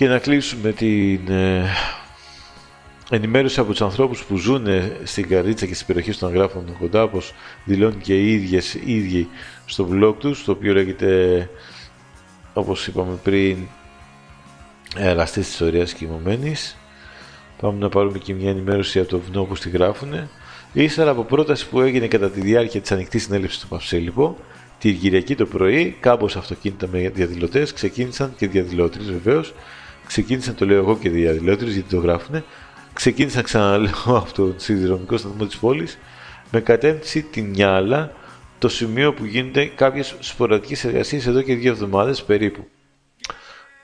Και να κλείσουμε την ε, ενημέρωση από τους ανθρώπους που ζουν στην Καρίτσα και στις περιοχές των αγράφων κοντά, όπως δηλώνει και οι ίδιες, οι ίδιοι στο blog τους, το οποίο λέγεται, όπως είπαμε πριν, εραστές της ωραίας κοιμωμένης. Πάμε να πάρουμε και μια ενημέρωση από το βουνό που στη γράφουν. Ύστερα από πρόταση που έγινε κατά τη διάρκεια της ανοιχτής συνέλευσης του Παυσέλιππο, τη Κυριακή το πρωί, κάπως αυτοκίνητα με διαδηλωτές ξεκίνησαν και διαδηλώτρε βεβαίως ξεκίνησαν, το λέω εγώ και διαδηλώτρες γιατί το γράφουν, ξεκίνησαν ξαναλέω από τον σιδηροδρομικό σταθμό της πόλης με κατεύθυνση την Νιάλα, το σημείο που γίνονται κάποιες σποραδικές εργασίες εδώ και δύο εβδομάδες περίπου.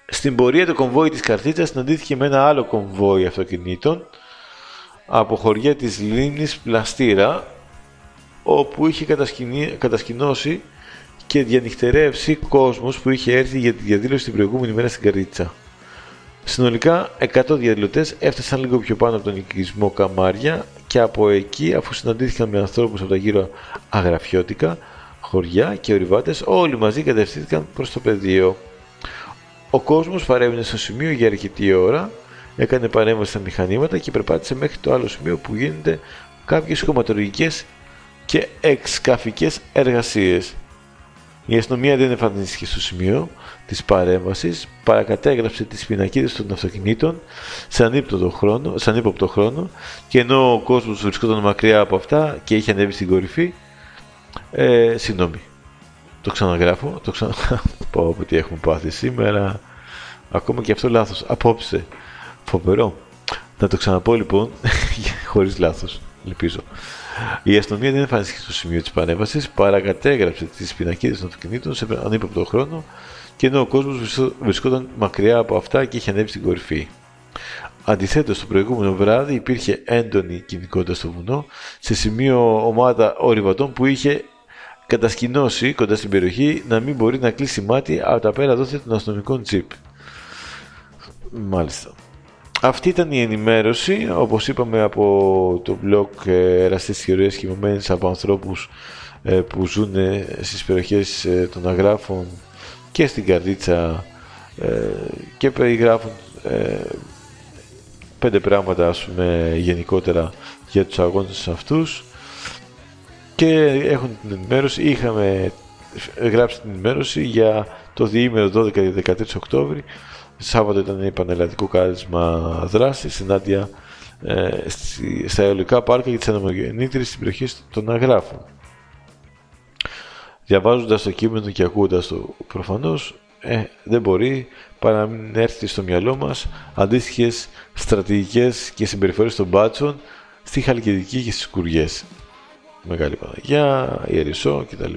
Στην πορεία το κομβόι της Καρθίτσας συναντήθηκε με ένα άλλο κομβόι αυτοκινήτων από χωριά της Λίμνης Πλαστήρα όπου είχε κατασκηνώσει και διανυχτερεύσει κόσμος που είχε έρθει για τη διαδήλωση την προηγούμενη μέρα στην Καρίτσα. Συνολικά 100 διαδηλωτές έφτασαν λίγο πιο πάνω από τον οικισμό Καμάρια και από εκεί, αφού συναντήθηκαν με ανθρώπους από τα γύρω αγραφιώτικα, χωριά και ορειβάτες, όλοι μαζί κατευθύνθηκαν προς το πεδίο. Ο κόσμος παρέμεινε στο σημείο για αρκετή ώρα, έκανε παρέμβαση στα μηχανήματα και περπάτησε μέχρι το άλλο σημείο που γίνονται κάποιες χωματολογικές και εξκαφικές εργασίες. Η αστυνομία δεν εμφανίστηκε στο σημείο της παρέμβασης, παρακατέγραψε τις πινακίδες των αυτοκινήτων σε ανύποπτο χρόνο, σε ανύποπτο χρόνο και ενώ ο κόσμος βρισκόταν μακριά από αυτά και είχε ανέβει στην κορυφή. Ε, συγγνώμη. Το ξαναγράφω. Το ξανα... Πω τι έχουμε πάθει σήμερα. Ακόμα και αυτό λάθος. Απόψε. Φοβερό. Να το ξαναπώ λοιπόν, χωρίς λάθος. ελπίζω. Η αστυνομία δεν εμφανίστηκε στο σημείο της παρέμβασης, παρακατέγραψε τις πινακίδες των αυτοκινήτων σε ανύποπτο χρόνο και ενώ ο κόσμος βρισκόταν μακριά από αυτά και είχε ανέβει στην κορυφή. Αντιθέτως, το προηγούμενο βράδυ υπήρχε έντονη κινητικότητα στο βουνό, σε σημείο ομάδα ορειβατών που είχε κατασκηνώσει κοντά στην περιοχή να μην μπορεί να κλείσει μάτι από τα πέρα δόθε των αστυνομικών τζιπ. Μάλιστα. Αυτή ήταν η ενημέρωση, όπως είπαμε από το blog ε, Εραστές Θεωρίες χειμωμένες από ανθρώπους ε, που ζουν στις περιοχές ε, των αγράφων και στην Καρδίτσα και περιγράφουν πέντε πράγματα ας πούμε γενικότερα για τους αγώνες αυτούς. Και έχουν την ενημέρωση, είχαμε γράψει την ενημέρωση για το διήμερο 12-13 Οκτώβρη Σάββατο ήταν πανελλαδικό κάλεσμα δράσης συνάντια ε, στα αεολικά πάρκα για τις ανεμογεννήτρες στην περιοχή των Αγράφων. Διαβάζοντας το κείμενο και ακούγοντας το προφανώς, ε, δεν μπορεί παρά να μην έρθει στο μυαλό μας αντίστοιχες στρατηγικές και συμπεριφορές των μπάτσων στη Χαλκιδική και στις Κουριές. Μεγάλη Παναγιά, Ιερισσό κτλ.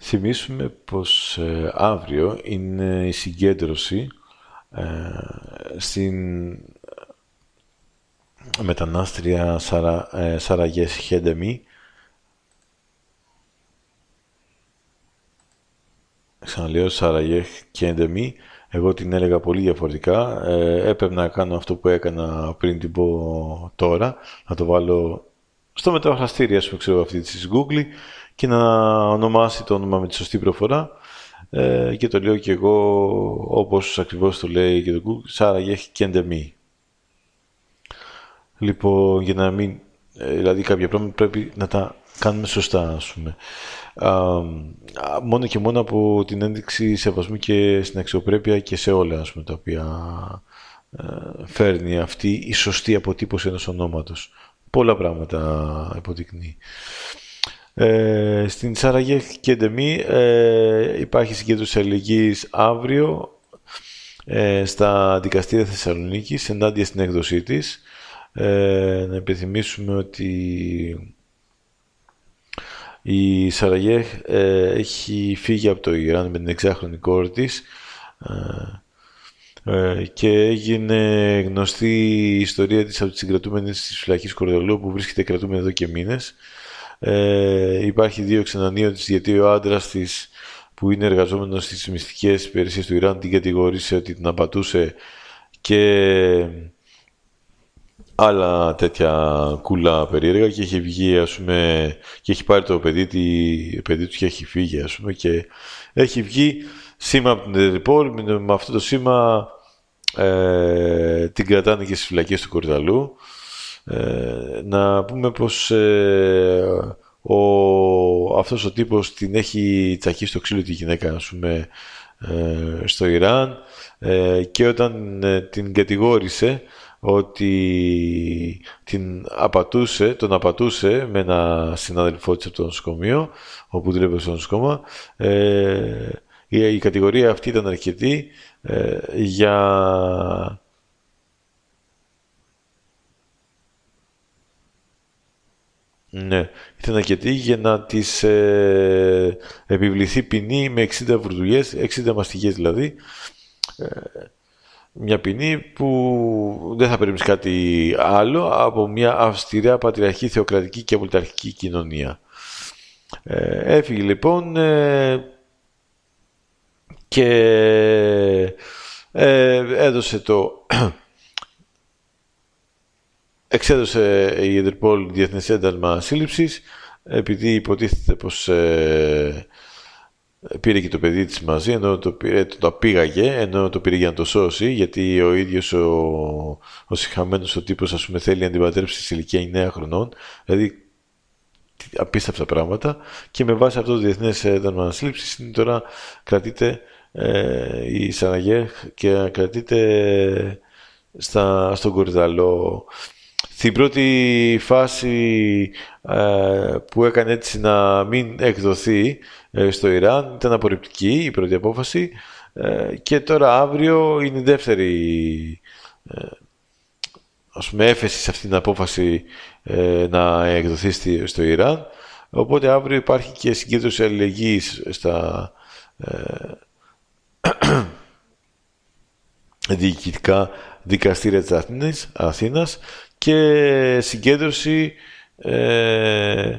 Θυμίσουμε πως ε, αύριο είναι η συγκέντρωση ε, στην μετανάστρια Σαρα, ε, Σαραγές Χέντεμι ξαναλέω, Σαραγέχ και Εντεμή. Εγώ την έλεγα πολύ διαφορετικά. Ε, έπρεπε να κάνω αυτό που έκανα πριν την πω τώρα. Να το βάλω στο μεταφραστήριο, ας πούμε, ξέρω, αυτή της Google και να ονομάσει το όνομα με τη σωστή προφορά. Ε, και το λέω και εγώ όπως ακριβώς το λέει και το Google, Σαραγέχ και Εντεμή. Λοιπόν, για να μην... Ε, δηλαδή κάποια πράγματα πρέπει να τα κάνουμε σωστά, ας πούμε. μόνο και μόνο από την ένδειξη σεβασμού και στην αξιοπρέπεια και σε όλα, ας πούμε, τα οποία ε, φέρνει αυτή η σωστή αποτύπωση ενός ονόματος. Πολλά πράγματα υποδεικνύει. Ε, στην Σαραγέ και Ντεμή ε, υπάρχει συγκέντρωση αλληλεγγύης αύριο ε, στα δικαστήρια Θεσσαλονίκης ενάντια στην έκδοσή της. Ε, να επιθυμίσουμε ότι η Σαραγέχ ε, έχει φύγει από το Ιράν με την εξάχρονη κόρη της ε, και έγινε γνωστή η ιστορία της από τις συγκρατούμενες της φυλακής Κορδελού που βρίσκεται κρατούμενη εδώ και μήνες. Ε, υπάρχει δύο ξενανίο της γιατί ο άντρας της που είναι εργαζόμενος στις μυστικές υπηρεσίες του Ιράν την κατηγορήσε ότι την απατούσε και άλλα τέτοια κούλα περίεργα και έχει βγει ας πούμε και έχει πάρει το παιδί, τη, παιδί του και έχει φύγει ας πούμε και έχει βγει σήμα από την Ιντερπόλ με αυτό το σήμα ε, την κρατάνε και στις φυλακές του Κορδαλού ε, να πούμε πως ε, ο, αυτός ο τύπος την έχει τσακίσει στο ξύλο τη γυναίκα ας πούμε, ε, στο Ιράν ε, και όταν την κατηγόρησε ότι την απατούσε, τον απατούσε με ένα συνάδελφό της από το νοσοκομείο, όπου δούλευε στο νοσοκόμα. Ε, η, κατηγορία αυτή ήταν αρκετή ε, για Ναι, ήταν αρκετή για να της ε, επιβληθεί ποινή με 60 βουρδουλιές, 60 μαστιγές δηλαδή, ε, μια ποινή που δεν θα περιμένεις κάτι άλλο από μια αυστηρά πατριαρχική, θεοκρατική και πολιταρχική κοινωνία. Ε, έφυγε λοιπόν ε, και ε, έδωσε το εξέδωσε η Ιντερπόλ διεθνές ένταλμα σύλληψης επειδή υποτίθεται πως ε, πήρε και το παιδί της μαζί, ενώ το, πήρε, το απήγαγε, ενώ το πήρε για να το σώσει, γιατί ο ίδιος ο, ο συγχαμένος ο τύπος, ας πούμε, θέλει να αντιπατρέψει σε ηλικία 9 χρονών, δηλαδή απίστευτα πράγματα και με βάση αυτό το διεθνές ένταλμα σύλληψης τώρα κρατείται ε, η Σαραγέ και κρατείται στα, στον Κορυδαλό. Στην πρώτη φάση ε, που έκανε έτσι να μην εκδοθεί ε, στο Ιράν ήταν απορριπτική η πρώτη απόφαση ε, και τώρα αύριο είναι η δεύτερη ας πούμε έφεση σε αυτήν την απόφαση να εκδοθεί στο Ιράν. Οπότε αύριο υπάρχει και συγκέντρωση αλληλεγγύης στα διοικητικά δικαστήρια της Αθήνας, Αθήνας και συγκέντρωση ε,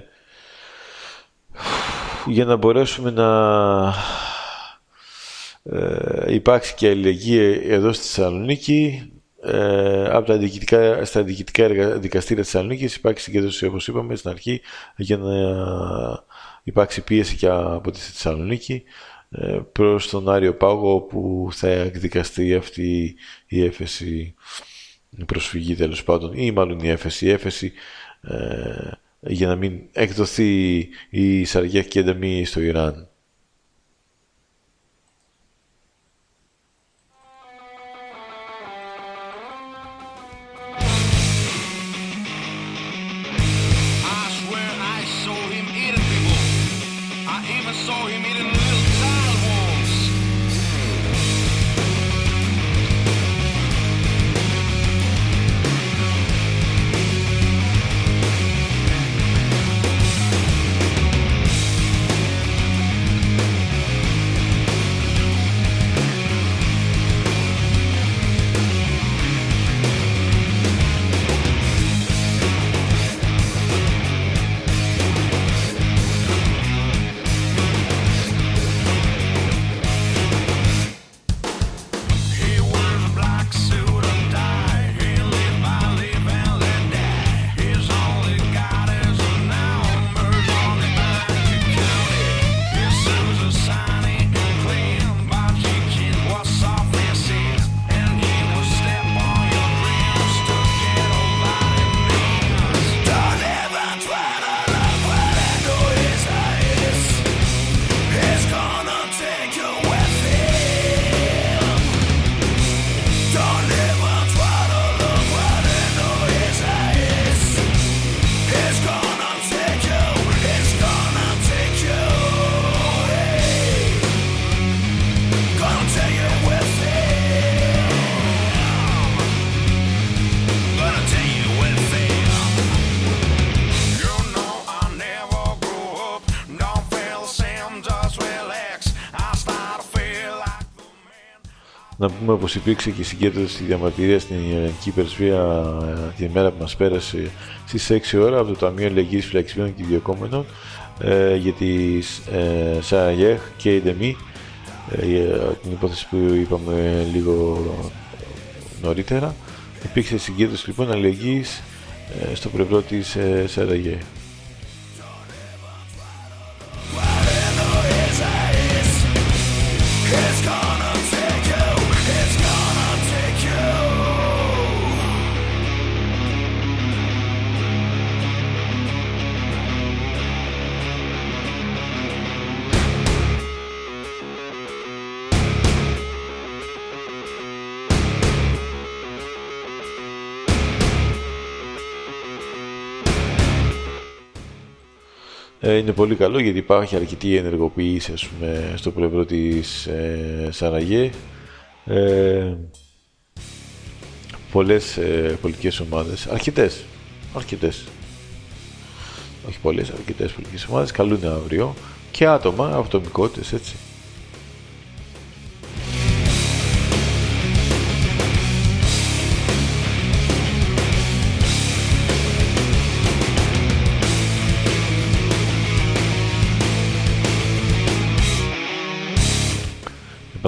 για να μπορέσουμε να ε, υπάρξει και αλληλεγγύη εδώ στη Θεσσαλονίκη ε, από τα διοικητικά, στα διοικητικά δικαστήρια της Θεσσαλονίκης υπάρχει συγκέντρωση όπως είπαμε στην αρχή για να υπάρξει πίεση και από τη Θεσσαλονίκη ε, προς τον Άριο Πάγο που θα εκδικαστεί αυτή η έφεση η προσφυγή τέλος πάντων ή μάλλον η έφεση, η έφεση ε, για να μην εκδοθεί η Σαριά και ενταμή στο Ιράν. Υπήρξε και συγκέντρωση διαμαρτυρία στην Ιρανική Περσβία την μέρα που μας πέρασε στις 6 ώρα από το Ταμείο Αλληλεγγύης Φυλακισμένων και Διακόμενων ε, για τις ε, Σαραγέχ και η Ντεμή ε, την υπόθεση που είπαμε λίγο νωρίτερα. Υπήρξε συγκέντρωση λοιπόν αλληλεγγύης ε, στο πλευρό της ε, Σαραγέχ. Είναι πολύ καλό γιατί υπάρχει αρκετή ενεργοποίηση ας πούμε, στο πλευρό της ε, Σαραγέ. Ε, πολλές ε, πολιτικές ομάδες, αρκετές, αρκετές, όχι πολλές, αρκετές πολιτικές ομάδες καλούν αύριο και άτομα, αυτομικότητες, έτσι.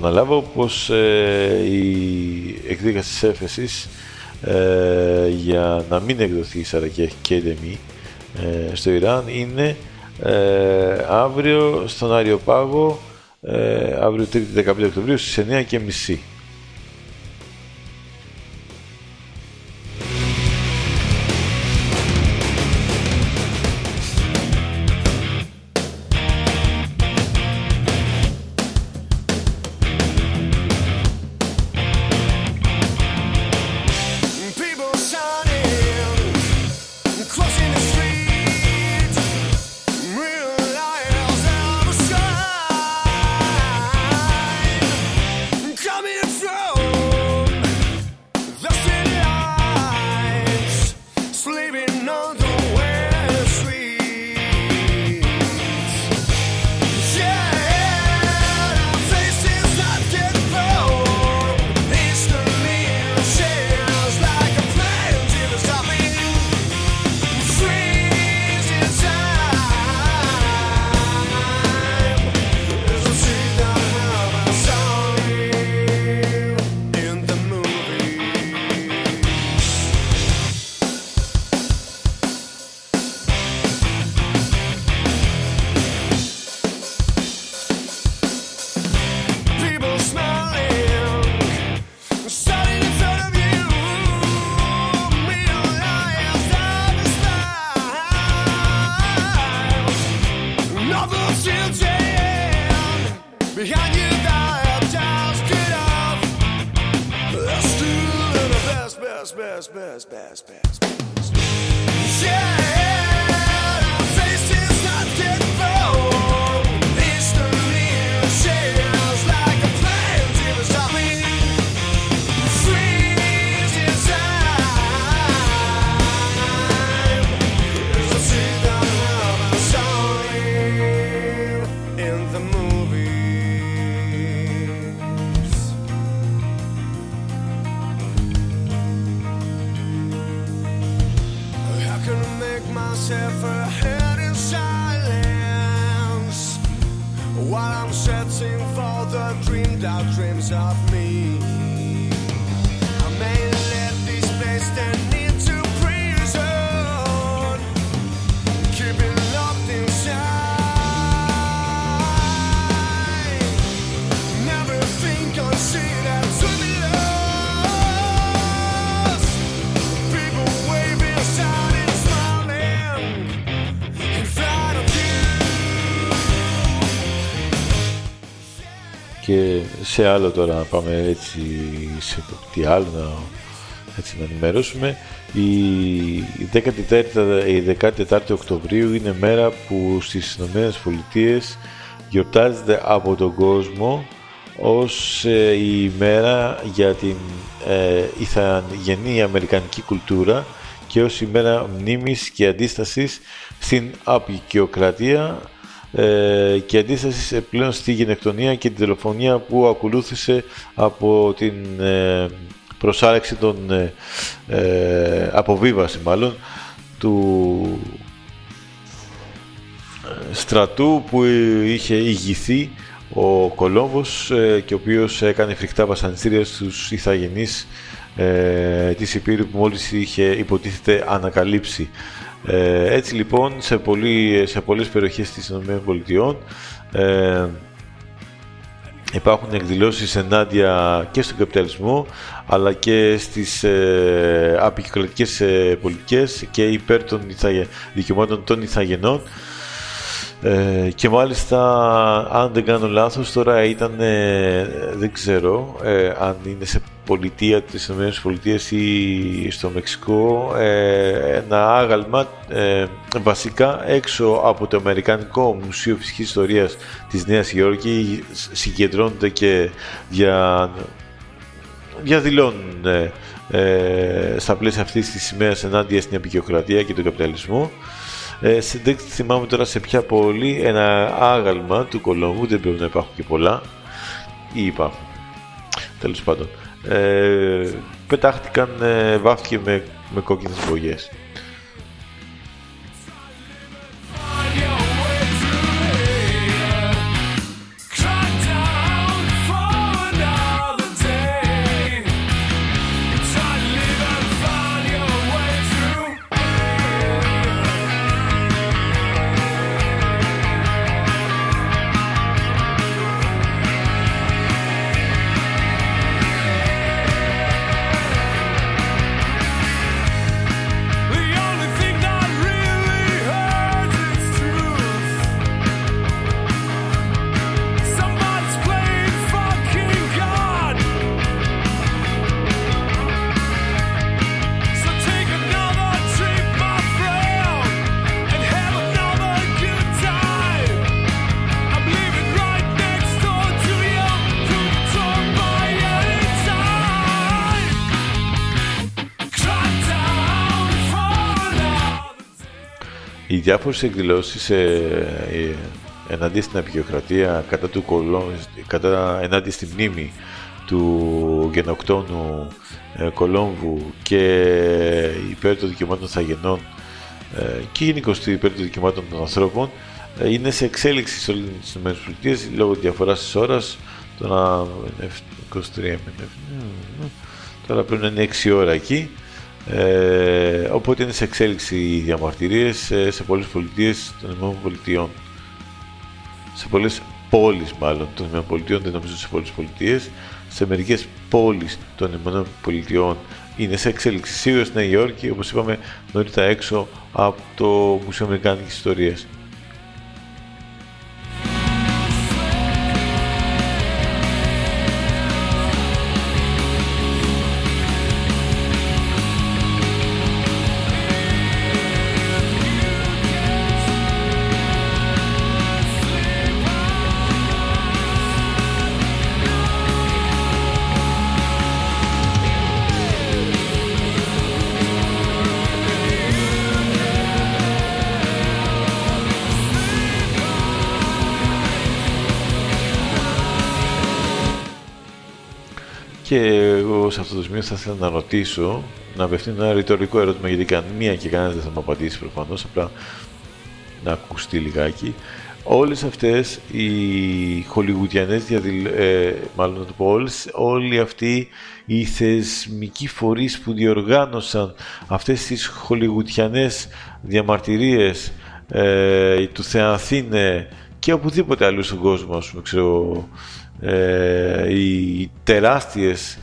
Επαναλάβω πως ε, η εκδίκαση της έφεσης ε, για να μην εκδοθεί η Σαρακέ και ε, στο Ιράν είναι ε, αύριο στον Άριο Πάγο ε, αύριο 3η 15 Οκτωβρίου στις 9.30 σε άλλο τώρα να πάμε έτσι σε τι άλλο να, έτσι, να ενημερώσουμε. Η 14η, η Οκτωβρίου είναι μέρα που στις Ηνωμένες Πολιτείες γιορτάζεται από τον κόσμο ως ε, η μέρα για την ε, ηθαγενή αμερικανική κουλτούρα και ως η μέρα μνήμης και αντίστασης στην απεικιοκρατία ε, και αντίσταση πλέον στη γενεκτονία και την δολοφονία που ακολούθησε από την ε, προσάρεξη των ε, ε, αποβίβαση μάλλον του στρατού που είχε ηγηθεί ο Κολόμβος και ο οποίος έκανε φρικτά βασανιστήρια στους ηθαγενείς ε, της Υπήρου που μόλις είχε υποτίθεται ανακαλύψει. Ε, έτσι λοιπόν σε, πολύ, σε πολλές περιοχές της ΗΠΑ ε, υπάρχουν εκδηλώσεις ενάντια και στον καπιταλισμό αλλά και στις ε, ε, πολιτικές και υπέρ των δικαιωμάτων των ηθαγενών ε, και μάλιστα, αν δεν κάνω λάθος, τώρα ήταν, δεν ξέρω ε, αν είναι σε πολιτεία της ΗΠΑ ή στο Μεξικό, ε, ένα άγαλμα βασικά έξω από το Αμερικανικό Μουσείο Φυσικής Ιστορίας της Νέας Υόρκης συγκεντρώνονται και δια, διαδηλώνουν στα πλαίσια αυτής της σημαίας ενάντια στην επικιοκρατία και τον καπιταλισμό. Ε, δεν θυμάμαι τώρα σε ποια πόλη ένα άγαλμα του Κολόμβου, δεν πρέπει να υπάρχουν και πολλά, ή υπάρχουν. Τέλος πάντων. Ε, πετάχτηκαν, ε, βάφτηκε με, με κόκκινες βογές. Διάφορες εκδηλώσεις ε, ε, εναντί στην απεικιοκρατία, κατά του κατά, ενάντια στη μνήμη του γενοκτόνου ε, Κολόμβου και υπέρ των δικαιωμάτων θαγενών ε, και γενικώ υπέρ των δικαιωμάτων των ανθρώπων ε, είναι σε εξέλιξη σε όλες τις ΗΠΑ λόγω διαφοράς της ώρας τώρα 23 τώρα πρέπει να είναι 6 ώρα εκεί ε, οπότε είναι σε εξέλιξη οι διαμαρτυρίες σε, σε πολλές πολιτείες των ΗΠΑ. Σε πολλές πόλεις μάλλον των ΗΠΑ, δεν νομίζω σε πολλές πολιτείες, σε μερικές πόλεις των ΗΠΑ είναι σε εξέλιξη. Σίγουρα στη Νέα Υόρκη, όπως είπαμε νωρίτερα έξω από το Μουσείο Αμερικάνικης Ιστορίας. Σε αυτό το σημείο θα ήθελα να ρωτήσω, να απευθύνω ένα ρητορικό ερώτημα, γιατί καμία και κανένας δεν θα μου απαντήσει προφανώς, απλά να ακουστεί λιγάκι. Όλες αυτές οι χολιγουτιανές διαδηλ... ε, μάλλον να το πω, όλες, όλοι αυτοί οι θεσμικοί φορείς που διοργάνωσαν αυτές τις χολιγουτιανές διαμαρτυρίες ε, του Θεαθήνε και οπουδήποτε αλλού στον κόσμο, ας πούμε, ξέρω, ε, οι τεράστιες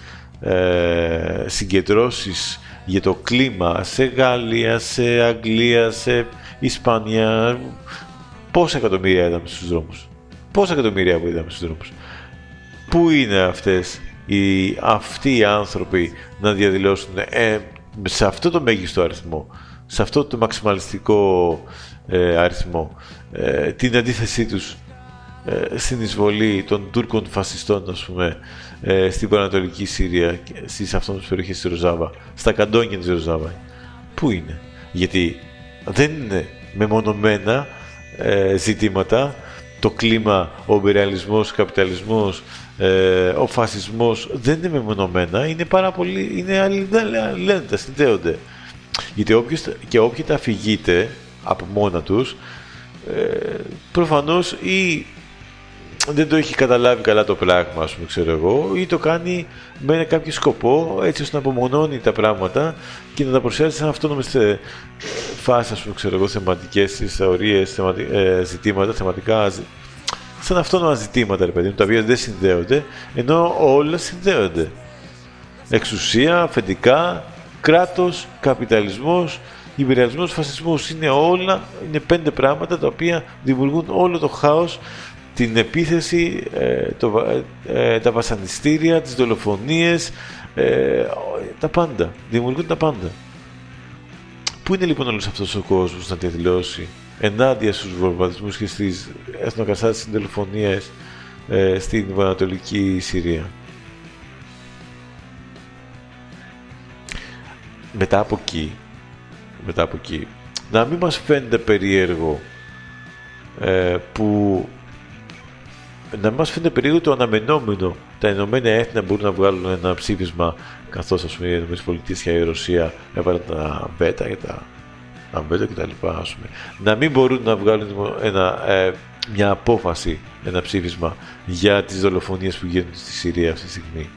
ε, συγκεντρώσεις για το κλίμα σε Γαλλία, σε Αγγλία, σε Ισπανία. Πόσα εκατομμύρια είδαμε στους δρόμους; Πόσα εκατομμύρια που είδαμε στους δρόμους; Πού είναι αυτές οι, αυτοί οι άνθρωποι να διαδηλώσουν ε, σε αυτό το μέγιστο αριθμό, σε αυτό το μαξιμαλιστικό ε, αριθμό, ε, την αντίθεσή τους ε, στην εισβολή των Τούρκων φασιστών, ας πούμε, ε, στην Πανατολική Συρία, στις αυτόνομες περιοχές της Ροζάβα, στα καντόνια της Ροζάβα. Πού είναι; Γιατί δεν είναι μεμονωμένα ε, ζητήματα, το κλίμα, ο εμπειριαλισμός, ο καπιταλισμός, ε, ο φασισμός δεν είναι μεμονωμένα, είναι πάρα πολύ, είναι αλληλένδετα, συνδέονται. Γιατί όποιος, και όποιοι τα αφηγείται από μόνα τους, ε, προφανώς ή δεν το έχει καταλάβει καλά το πράγμα, ας πούμε, ξέρω εγώ, ή το κάνει με κάποιο σκοπό, έτσι ώστε να απομονώνει τα πράγματα και να τα προσφέρει σαν αυτόνομες ε, φάσεις, ας πούμε, ξέρω εγώ, θεματικές θεωρίες, ε, ζητήματα, θεματικά, σαν αυτόνομα ζητήματα, ρε παιδί τα οποία δεν συνδέονται, ενώ όλα συνδέονται. Εξουσία, αφεντικά, κράτος, καπιταλισμός, υπεριαλισμός, φασισμός, είναι όλα, είναι πέντε πράγματα τα οποία δημιουργούν όλο το χάος την επίθεση, ε, το, ε, τα βασανιστήρια, τις δολοφονίες, ε, τα πάντα. Δημιουργούν τα πάντα. Πού είναι λοιπόν όλος αυτός ο κόσμος να διαδηλώσει ενάντια στους βομβαρδισμούς και στις εθνοκαστάσεις δολοφονίες ε, στην Βανατολική Συρία; Μετά από εκεί, μετά από εκεί, να μην μας φαίνεται περίεργο ε, που να μας φαίνεται περίεργο το αναμενόμενο τα Ηνωμένα Έθνη να μπορούν να βγάλουν ένα ψήφισμα καθώς ας πούμε οι ΗΠΑ και η Ρωσία έβαλαν τα βέτα για τα αμβέτα κτλ. Ας πούμε. Να μην μπορούν να βγάλουν ένα, ε, μια απόφαση, ένα ψήφισμα για τις δολοφονίες που γίνονται στη Συρία αυτή τη στιγμή.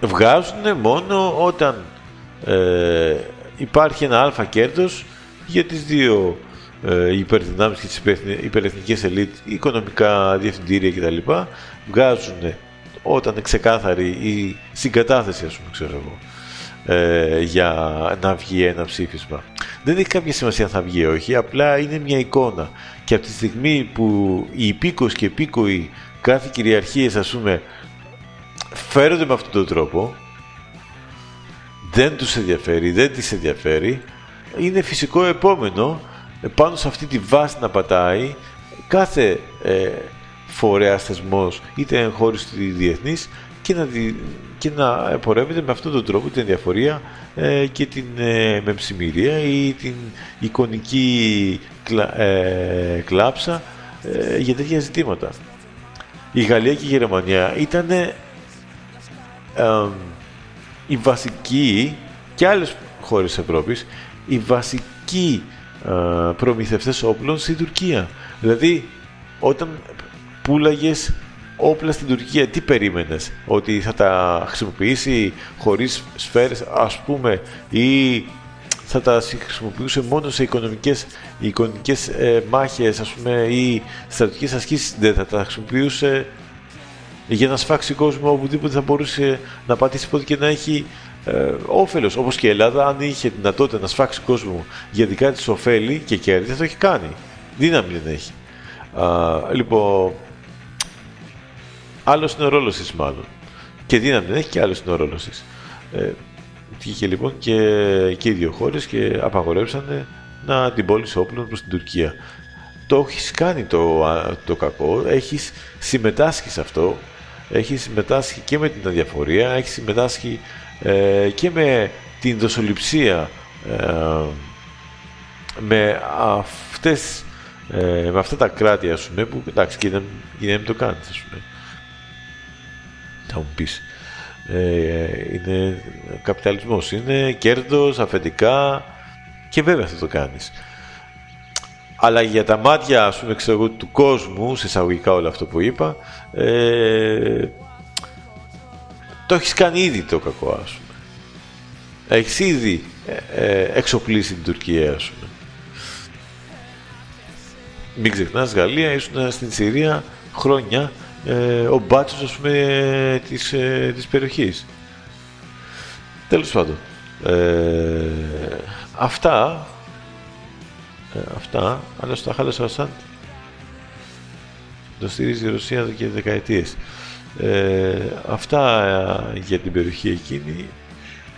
Βγάζουν μόνο όταν ε, υπάρχει ένα αλφα κέρδος για τις δύο ε, υπερδυνάμεις και τις υπερεθνικές ελίτ, οικονομικά διευθυντήρια κτλ. Βγάζουν όταν είναι ξεκάθαρη η συγκατάθεση, ας πούμε, ξέρω εγώ, ε, για να βγει ένα ψήφισμα. Δεν έχει κάποια σημασία αν θα βγει όχι, απλά είναι μια εικόνα. Και από τη στιγμή που οι υπήκοοι και υπήκοοι κάθε κυριαρχίες, ας πούμε, φέρονται με αυτόν τον τρόπο, δεν τους ενδιαφέρει, δεν τις ενδιαφέρει, είναι φυσικό επόμενο πάνω σε αυτή τη βάση να πατάει κάθε ε, φορέας θεσμός, είτε εγχώριστο είτε διεθνής, και να, και να πορεύεται με αυτόν τον τρόπο την διαφορία ε, και την ε, μεμψημυρία ή την εικονική ε, κλάψα ε, για τέτοια ζητήματα. Η Γαλλία και η Γερμανία ήταν η βασική και άλλες χώρες της Ευρώπης οι βασικοί προμηθευτές όπλων στην Τουρκία. Δηλαδή, όταν πουλάγες όπλα στην Τουρκία, τι περίμενες, ότι θα τα χρησιμοποιήσει χωρίς σφαίρες, ας πούμε, ή θα τα χρησιμοποιούσε μόνο σε οικονομικές, εικονικές ε, μάχες, ας πούμε, ή στρατιωτικές ασκήσεις, δεν θα τα χρησιμοποιούσε για να σφάξει κόσμο οπουδήποτε θα μπορούσε να πατήσει πότε και να έχει ε, όφελος. Όπως και η Ελλάδα, αν είχε δυνατότητα να σφάξει κόσμο για δικά της ωφέλη και κέρδη, θα το έχει κάνει. Δύναμη δεν έχει. Α, λοιπόν, Άλλος είναι ο ρόλος της, μάλλον. Και δύναμη δεν έχει και άλλος είναι ο ρόλος της. Ε, βγήκε λοιπόν και, και οι δύο χώρες και απαγορεύσαν να την πώληση όπλων προς την Τουρκία. Το έχεις κάνει το, το κακό, έχεις συμμετάσχει σε αυτό, έχεις συμμετάσχει και με την αδιαφορία, έχεις συμμετάσχει ε, και με την δοσοληψία ε, με αυτές ε, με αυτά τα κράτη ας πούμε που εντάξει και να μην το κάνεις ας πούμε θα μου πεις. Ε, είναι καπιταλισμός, είναι κέρδος, αφεντικά και βέβαια θα το κάνεις. Αλλά για τα μάτια, ας πούμε, ξέρω, του κόσμου, σε εισαγωγικά όλο αυτό που είπα, ε, το έχεις κάνει ήδη το κακό, ας πούμε. Έχεις ήδη ε, ε εξοπλίσει την Τουρκία, ας πούμε. Μην ξεχνάς, Γαλλία, ήσουν στην Συρία χρόνια ε, ο μπάτσος ας πούμε της, ε, της περιοχής. Τέλος πάντων. Ε, αυτά ε, αυτά, αλλά στο χάλασε ο Ασάντ. Το στηρίζει η Ρωσία εδώ και δεκαετίες. Ε, αυτά ε, για την περιοχή εκείνη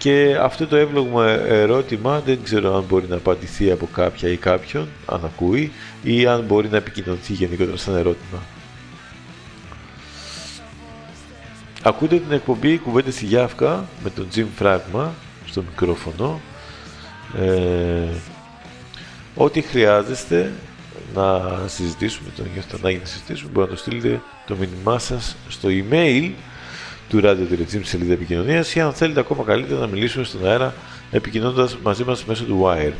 και αυτό το εύλογο ερώτημα δεν ξέρω αν μπορεί να απαντηθεί από κάποια ή κάποιον, αν ακούει, ή αν μπορεί να επικοινωνηθεί γενικότερα σαν ερώτημα. Ακούτε την εκπομπή κουβέντες στη Γιάφκα με τον Jim Fragma στο μικρόφωνο. Ε, ό,τι χρειάζεστε να συζητήσουμε, τον νιώθετε ανάγκη να συζητήσουμε, μπορείτε να το στείλετε το μήνυμά σας στο email του Radio σελίδα επικοινωνία ή αν θέλετε ακόμα καλύτερα να μιλήσουμε στον αέρα επικοινωνώντας μαζί μας μέσω του Wire.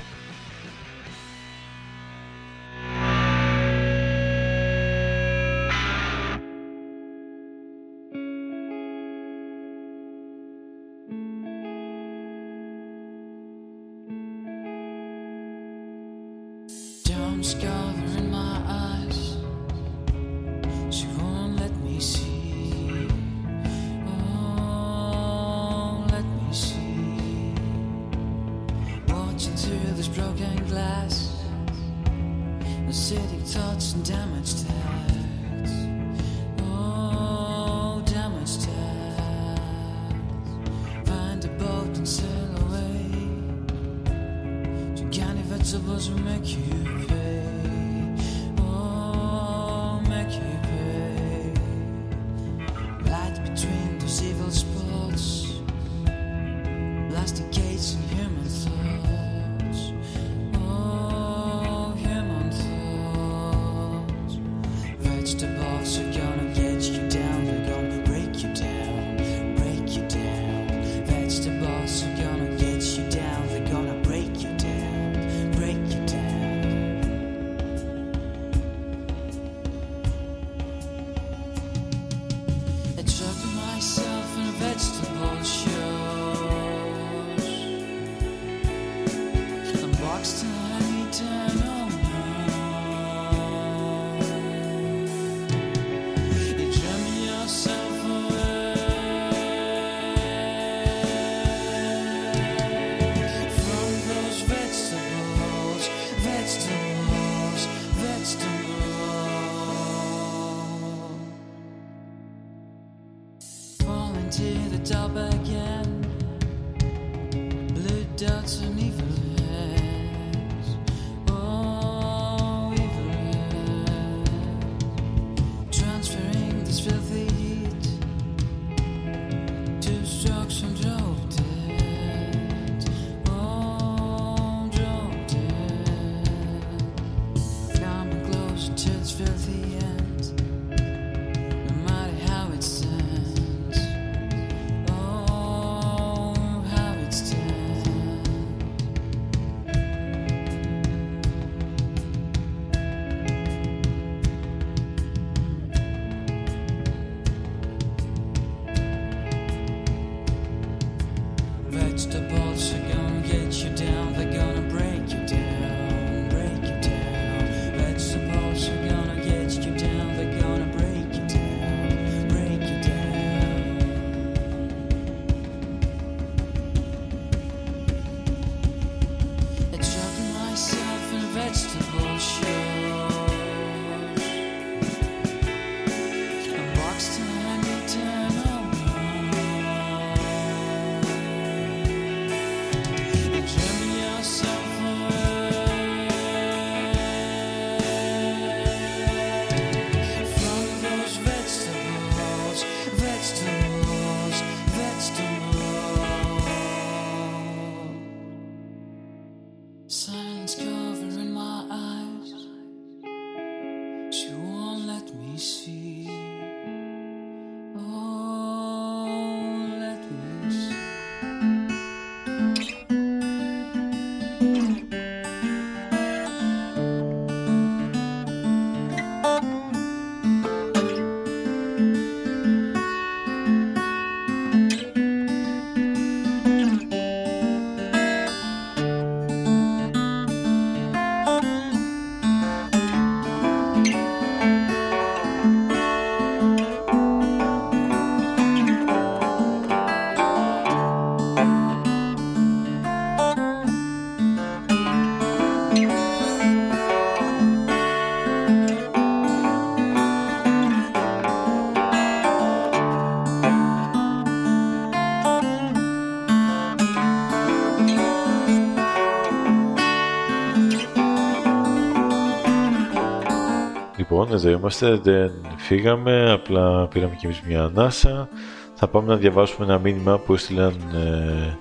Εδώ είμαστε, δεν φύγαμε, απλά πήραμε κι εμείς μια ανάσα. Θα πάμε να διαβάσουμε ένα μήνυμα που έστειλαν, ε,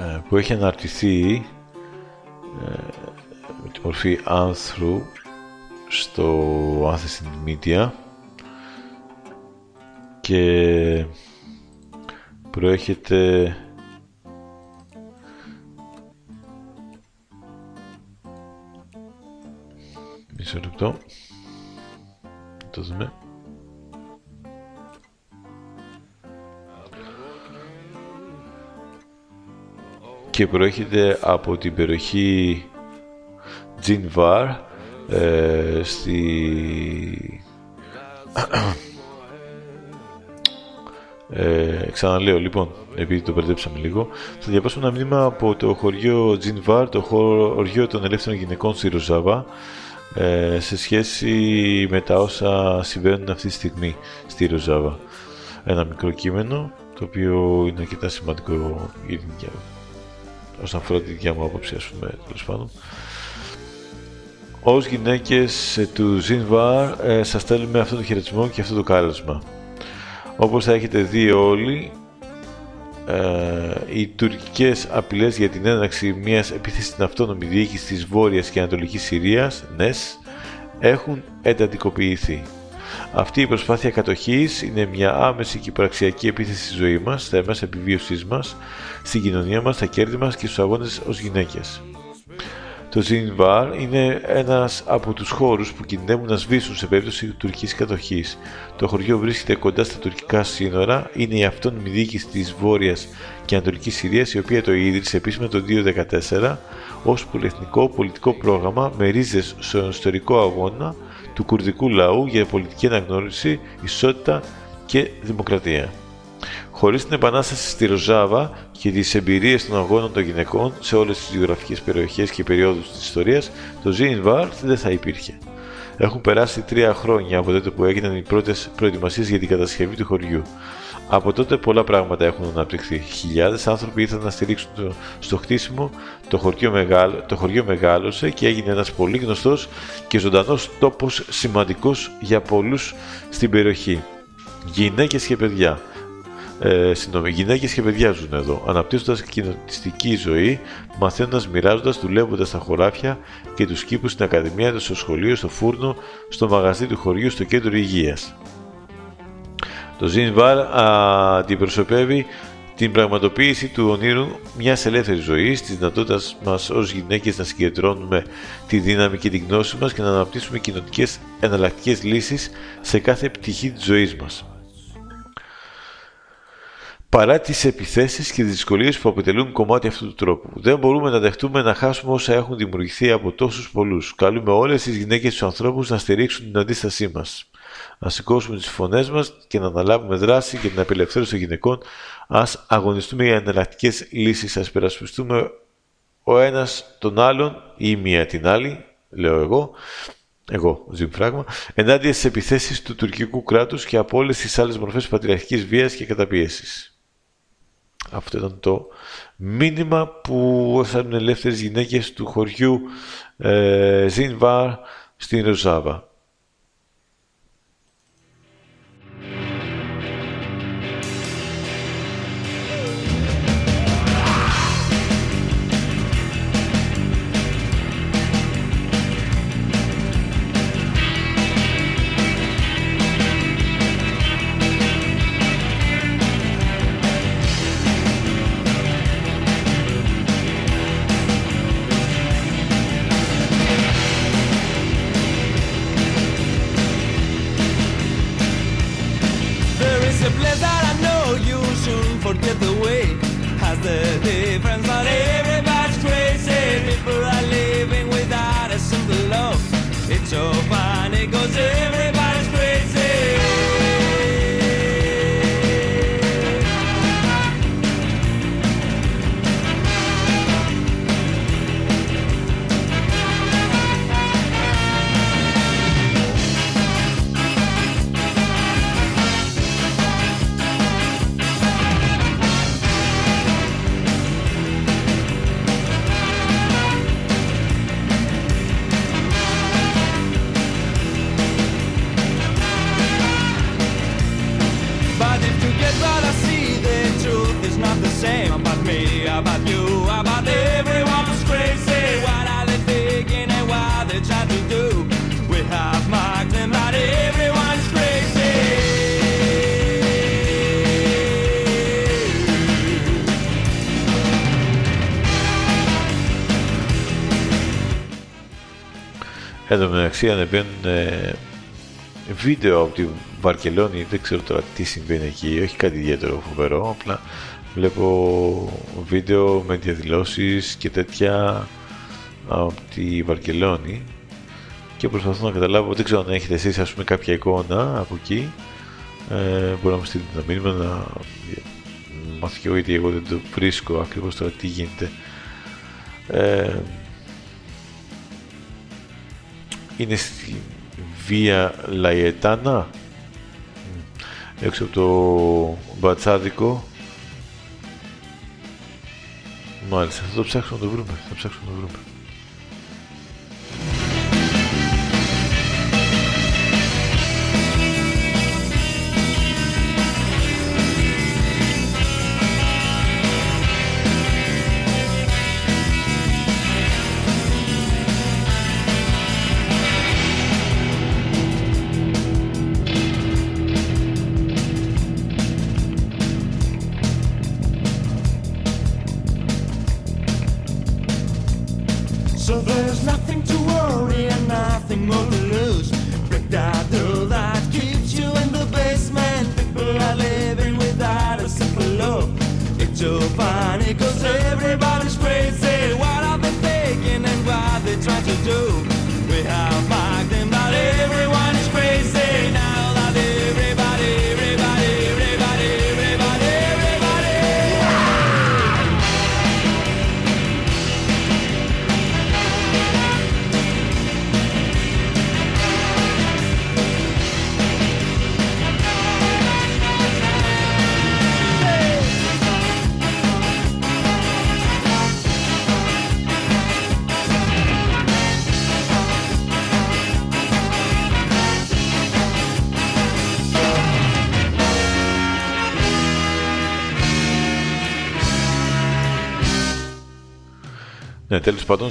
ε, που έχει αναρτηθεί ε, τη μορφή άνθρου στο άνθρου media και προέρχεται μισό λεπτό. Το δούμε. Και προέρχεται από την περιοχή Τζινβάρ ε, στη ε, ξαναλέω λοιπόν, επειδή το μπερδέψαμε λίγο, θα διαβάσουμε ένα μήνυμα από το χωριό Τζινβάρ, το χωριό των ελεύθερων γυναικών στη Ροζάβα, ε, σε σχέση με τα όσα συμβαίνουν αυτή τη στιγμή στη Ροζάβα. Ένα μικρό κείμενο, το οποίο είναι αρκετά σημαντικό για όσον αφορά τη δικιά μου άποψη, ας πούμε, τέλος πάντων. Ως γυναίκες του Ζινβάρ ε, σας στέλνουμε αυτό το χαιρετισμό και αυτό το κάλεσμα. Όπως θα έχετε δει όλοι, ε, οι τουρκικές απειλές για την έναρξη μιας επίθεσης στην αυτόνομη διοίκηση της Βόρειας και Ανατολικής Συρίας, ΝΕΣ, έχουν εντατικοποιηθεί. Αυτή η προσπάθεια κατοχής είναι μια άμεση και πραξιακή επίθεση στη ζωή μας, στα εμάς επιβίωσής μας, στην κοινωνία μας, στα κέρδη μας και στους αγώνες ως γυναίκες. Το Ζινβάρ είναι ένας από τους χώρους που κινδυνεύουν να σβήσουν σε περίπτωση τουρκικής κατοχής. Το χωριό βρίσκεται κοντά στα τουρκικά σύνορα, είναι η αυτόνομη διοίκηση της Βόρειας και Ανατολικής Συρίας, η οποία το ίδρυσε επίσημα το 2014 ως πολυεθνικό πολιτικό πρόγραμμα με ρίζες στον ιστορικό αγώνα του κουρδικού λαού για πολιτική αναγνώριση, ισότητα και δημοκρατία. Χωρίς την επανάσταση στη Ροζάβα και τις εμπειρίες των αγώνων των γυναικών σε όλες τις γεωγραφικές περιοχές και περιόδους της ιστορίας, το Ζίνβαρ δεν θα υπήρχε. Έχουν περάσει τρία χρόνια από τότε που έγιναν οι πρώτες προετοιμασίες για την κατασκευή του χωριού. Από τότε πολλά πράγματα έχουν αναπτυχθεί. Χιλιάδες άνθρωποι ήρθαν να στηρίξουν το, στο χτίσιμο, το χωριό, μεγάλο, το χωριό μεγάλωσε και έγινε ένας πολύ γνωστός και ζωντανός τόπος σημαντικός για πολλούς στην περιοχή. Γυναίκες και παιδιά ε, συγγνώμη, γυναίκες και παιδιά ζουν εδώ, αναπτύσσοντας κοινωνιστική ζωή, μαθαίνοντας, μοιράζοντας, δουλεύοντας στα χωράφια και τους κήπους στην ακαδημία, στο σχολείο, στο φούρνο, στο μαγαζί του χωριού, στο κέντρο υγείας. Το Ζινβάρ αντιπροσωπεύει την πραγματοποίηση του ονείρου μιας ελεύθερης ζωής, της δυνατότητας μας ως γυναίκες να συγκεντρώνουμε τη δύναμη και την γνώση μας και να αναπτύσσουμε κοινωνικέ εναλλακτικές λύσεις σε κάθε πτυχή της ζωής μας παρά τις επιθέσεις και τις δυσκολίες που αποτελούν κομμάτι αυτού του τρόπου. Δεν μπορούμε να δεχτούμε να χάσουμε όσα έχουν δημιουργηθεί από τόσους πολλούς. Καλούμε όλες τις γυναίκες και τους ανθρώπους να στηρίξουν την αντίστασή μας. Να σηκώσουμε τις φωνές μας και να αναλάβουμε δράση για την απελευθέρωση των γυναικών. Α αγωνιστούμε για εναλλακτικές λύσεις. Α περασπιστούμε ο ένας τον άλλον ή μία την άλλη, λέω εγώ, εγώ, Ζυμφράγμα, ενάντια στις επιθέσεις του τουρκικού κράτους και από όλες τις άλλες μορφές πατριαρχικής βίας και καταπίεσης. Αυτό ήταν το μήνυμα που έστειλαν ελεύθερες γυναίκες του χωριού ε, Ζίνβαρ στην Ροζάβα. Εν τω μεταξύ ανεβαίνουν ε, βίντεο από τη Βαρκελόνη, δεν ξέρω τώρα τι συμβαίνει εκεί, όχι κάτι ιδιαίτερο φοβερό, απλά βλέπω βίντεο με διαδηλώσεις και τέτοια από τη Βαρκελόνη και προσπαθώ να καταλάβω, δεν ξέρω αν έχετε εσείς ας πούμε κάποια εικόνα από εκεί. Ε, μπορεί να μου στείλετε ένα μήνυμα να μάθω και εγώ γιατί εγώ δεν το βρίσκω ακριβώς τώρα τι γίνεται. Ε, είναι στη Βία Λαϊετάνα. Έξω από το Μπατσάδικο. Μάλιστα θα το ψάξουμε να το βρούμε θα ψάξουμε να το βρούμε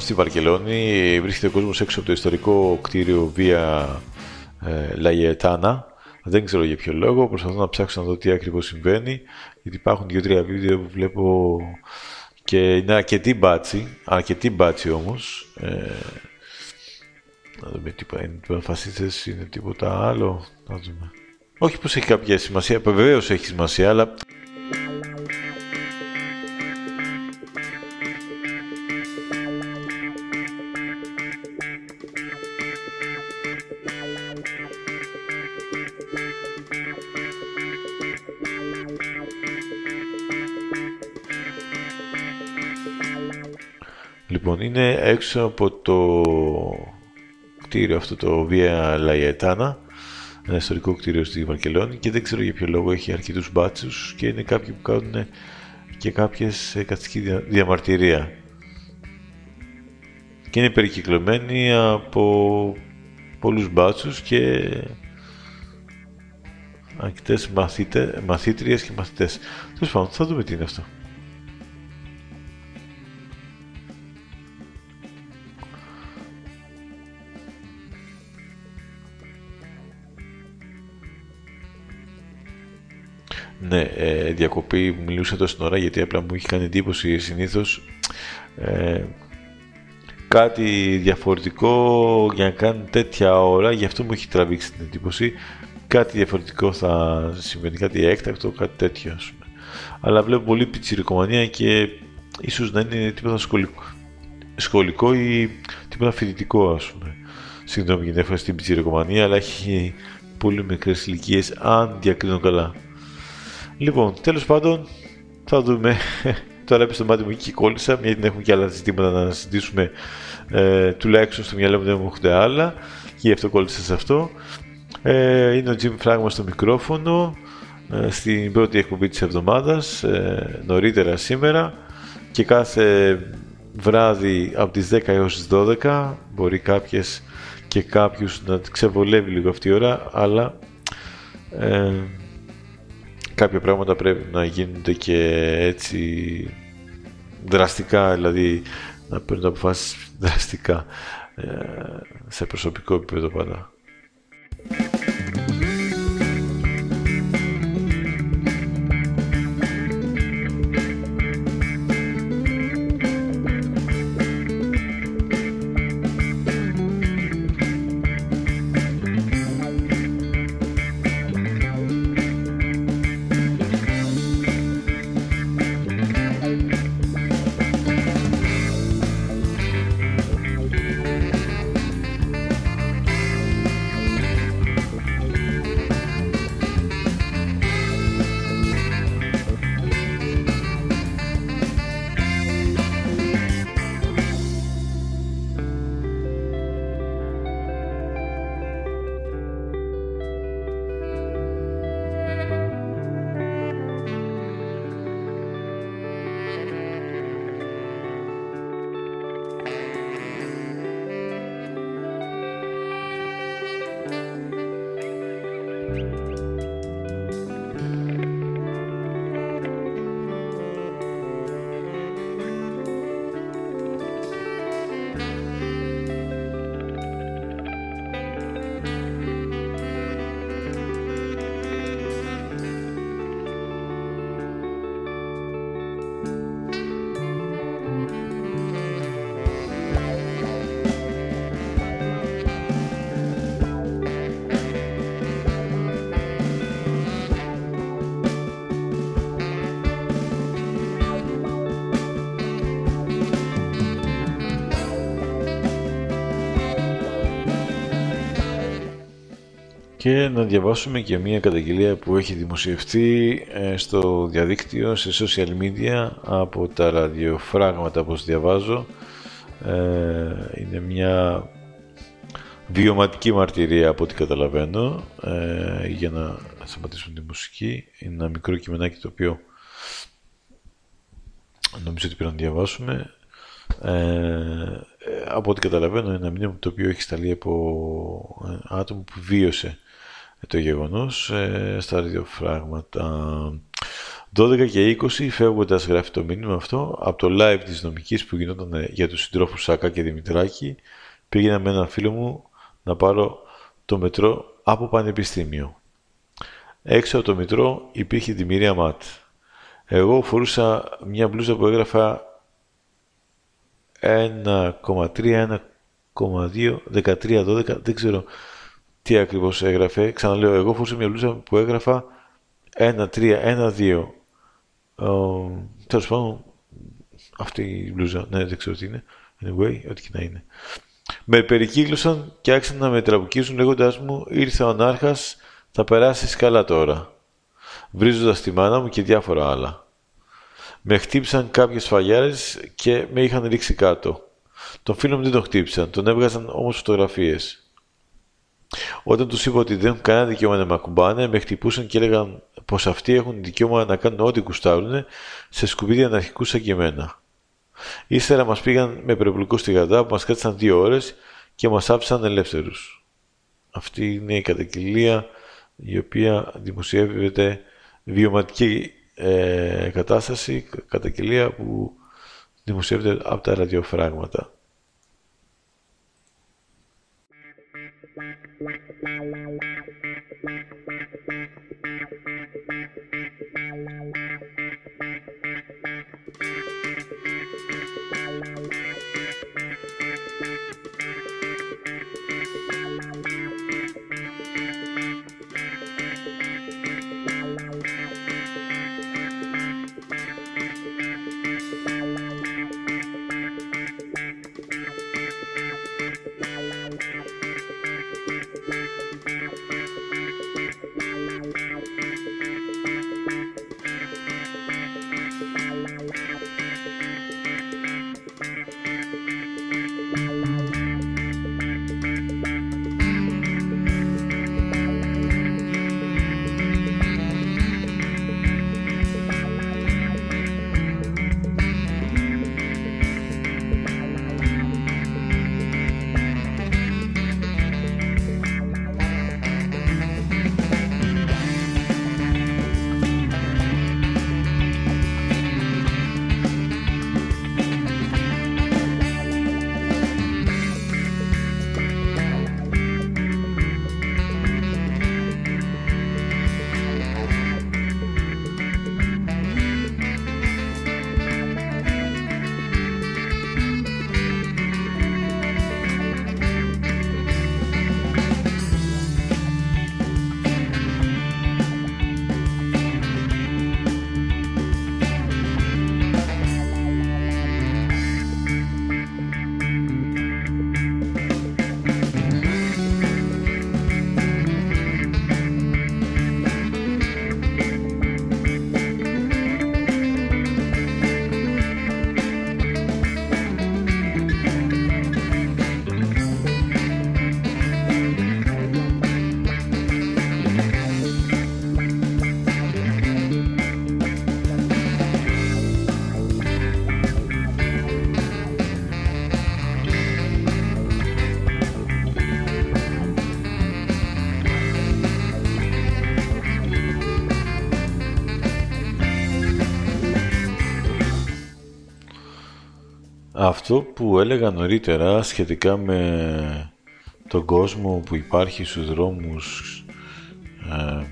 στη Βαρκελόνη βρίσκεται ο κόσμος έξω από το ιστορικό κτίριο Βία ε, Λαγιετάνα. Δεν ξέρω για ποιο λόγο, προσπαθώ να ψάξω να δω τι ακριβώς συμβαίνει, γιατί υπάρχουν δύο-τρία βίντεο που βλέπω και είναι αρκετή μπάτσι, αρκετή μπάτσι όμως. Ε, να δούμε τι είναι, φασίστες είναι τίποτα άλλο. Να δούμε. Όχι πως έχει κάποια σημασία, βεβαίως έχει σημασία, αλλά έξω από το κτίριο αυτό το Via Laietana, ένα ιστορικό κτίριο στη Βαρκελόνη και δεν ξέρω για ποιο λόγο έχει αρκετούς μπάτσους και είναι κάποιοι που κάνουν και κάποιες ε, καθιστική διαμαρτυρία. Και είναι περικυκλωμένοι από πολλούς μπάτσους και αρκετές μαθήτριες και μαθητές. Τέλος πάντων, θα δούμε τι είναι αυτό. Ναι, ε, διακοπή που μιλούσα τόσο ώρα γιατί απλά μου είχε κάνει εντύπωση συνήθως ε, κάτι διαφορετικό για να κάνει τέτοια ώρα, γι' αυτό μου έχει τραβήξει την εντύπωση. Κάτι διαφορετικό θα συμβαίνει, κάτι έκτακτο, κάτι τέτοιο ας πούμε. Αλλά βλέπω πολύ πιτσιρικομανία και ίσως να είναι τίποτα σχολικό, σχολικό ή τίποτα φοιτητικό ας πούμε. Συγγνώμη για την έφαση στην πιτσιρικομανία, αλλά έχει πολύ μικρές ηλικίες αν διακρίνω καλά. Λοιπόν, τέλος πάντων, θα δούμε. Τώρα έπεσε το μάτι μου και κόλλησα, μια την έχουμε και άλλα ζητήματα να συζητήσουμε. Ε, τουλάχιστον στο μυαλό μου δεν μου έρχονται άλλα και γι' αυτό κόλλησα σε αυτό. Ε, είναι ο Jim Fragma στο μικρόφωνο ε, στην πρώτη εκπομπή της εβδομάδας, ε, νωρίτερα σήμερα και κάθε βράδυ από τις 10 έως τις 12 μπορεί κάποιες και κάποιους να ξεβολεύει λίγο αυτή η ώρα αλλά ε, κάποια πράγματα πρέπει να γίνονται και έτσι δραστικά, δηλαδή να παίρνουν αποφάσεις δραστικά ε, σε προσωπικό επίπεδο πάντα. Διαβάσουμε και μια καταγγελία που έχει δημοσιευτεί ε, στο διαδίκτυο, σε social media από τα ραδιοφράγματα που διαβάζω. Ε, είναι μια βιωματική μαρτυρία από ό,τι καταλαβαίνω ε, για να σταματήσουμε τη μουσική. Είναι ένα μικρό κειμενάκι το οποίο νομίζω ότι πρέπει να διαβάσουμε. Ε, από ό,τι καταλαβαίνω είναι ένα μήνυμα το οποίο έχει σταλεί από άτομο που βίωσε το γεγονός ε, στα ραδιοφράγματα. 12 και 20 φεύγοντας γράφει το μήνυμα αυτό από το live της νομικής που γινόταν για τους συντρόφους Σακά και Δημητράκη πήγαινα με έναν φίλο μου να πάρω το μετρό από πανεπιστήμιο. Έξω από το μετρό υπήρχε τη Μυρία Ματ. Εγώ φορούσα μια μπλούζα που έγραφα 1,3, 1,2, 13, 12, δεν ξέρω τι ακριβώς έγραφε. Ξαναλέω, εγώ φορούσα μια μπλούζα που έγραφα 1, 3, 1, 2. Τέλος πάντων, αυτή η μπλούζα, ναι, δεν ξέρω τι είναι. Anyway, ό,τι και να είναι. Με περικύκλωσαν και άρχισαν να με τραβουκίζουν λέγοντάς μου «Ήρθε ο Ανάρχας, θα περάσεις καλά τώρα», βρίζοντας τη μάνα μου και διάφορα άλλα. Με χτύπησαν κάποιες φαγιάρες και με είχαν ρίξει κάτω. Τον φίλο μου δεν τον χτύπησαν, τον έβγαζαν όμως φωτογραφίες. Όταν τους είπα ότι δεν έχουν κανένα δικαίωμα να με ακουμπάνε, με χτυπούσαν και έλεγαν πως αυτοί έχουν δικαίωμα να κάνουν ό,τι κουστάρουν σε σκουπίδια αναρχικούς σαν και εμένα. Ύστερα μας πήγαν με περιπλοκό στη Γαδά που μας κράτησαν δύο ώρες και μας άφησαν ελεύθερους. Αυτή είναι η καταγγελία η οποία δημοσιεύεται βιωματική ε, κατάσταση, καταγγελία που δημοσιεύεται από τα ραδιοφράγματα. Αυτό που έλεγα νωρίτερα σχετικά με τον κόσμο που υπάρχει στους δρόμους ε,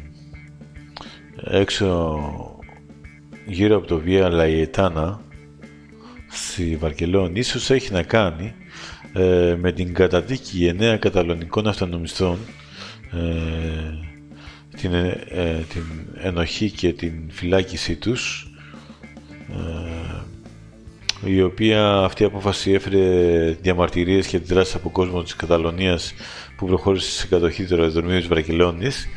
έξω γύρω από το Βία Λαϊετάνα στη Βαρκελόνη ίσως έχει να κάνει ε, με την καταδίκη εννέα καταλωνικών αυτονομιστών ε, την, ε, την ενοχή και την φυλάκισή τους η οποία αυτή η απόφαση έφερε διαμαρτυρίες και αντιδράσεις από κόσμο της Καταλωνίας που προχώρησε σε κατοχή του αεροδρομίου της Βρακελόνης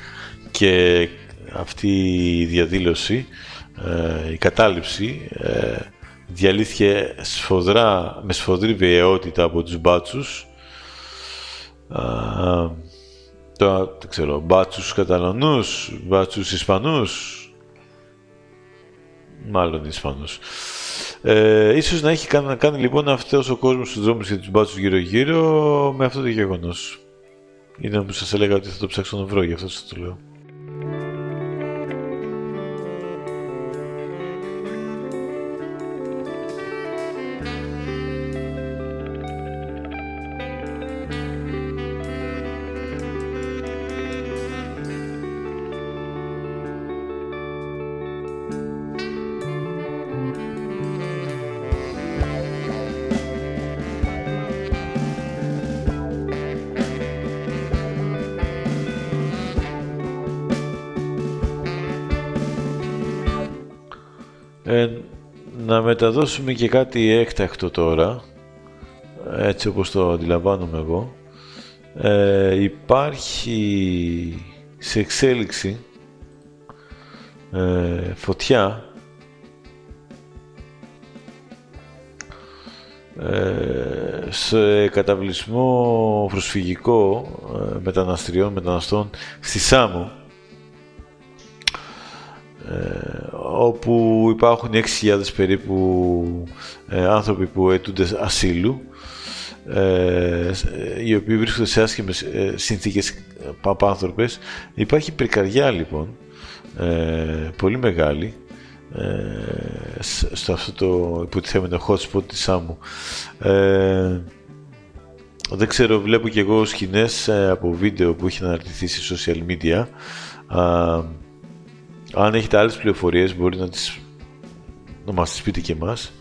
και αυτή η διαδήλωση, ε, η κατάληψη ε, διαλύθηκε σφοδρά, με σφοδρή βιαιότητα από τους μπάτσους το, δεν ξέρω, μπάτσους Καταλανούς, μπάτσους Ισπανούς, μάλλον Ισπανούς. Ε, ίσως να έχει κάνει, κάνει λοιπόν αυτός ο κόσμος στους δρόμους και τους μπάτσους γύρω-γύρω με αυτό το γεγονός. Είναι που σας έλεγα ότι θα το ψάξω να βρω, γι' αυτό σας το λέω. Μεταδώσουμε και κάτι έκτακτο τώρα, έτσι όπως το αντιλαμβάνομαι εγώ. Ε, υπάρχει σε εξέλιξη ε, φωτιά ε, σε καταβλισμό προσφυγικό ε, μεταναστριών, μεταναστών στη Σάμο ε, όπου υπάρχουν 6.000 περίπου ε, άνθρωποι που αιτούνται ασύλου ε, οι οποίοι βρίσκονται σε άσχημες συνθήκες παπάνθρωπες. Υπάρχει πυρκαριά λοιπόν, πολύ μεγάλη, στο αυτό το υποτιθέμενο hot spot της Σάμου. δεν ξέρω, βλέπω και εγώ σκηνές από βίντεο που έχει αναρτηθεί σε social media αν έχετε άλλες πληροφορίες μπορεί να, τις, να μας τις πείτε και εμάς.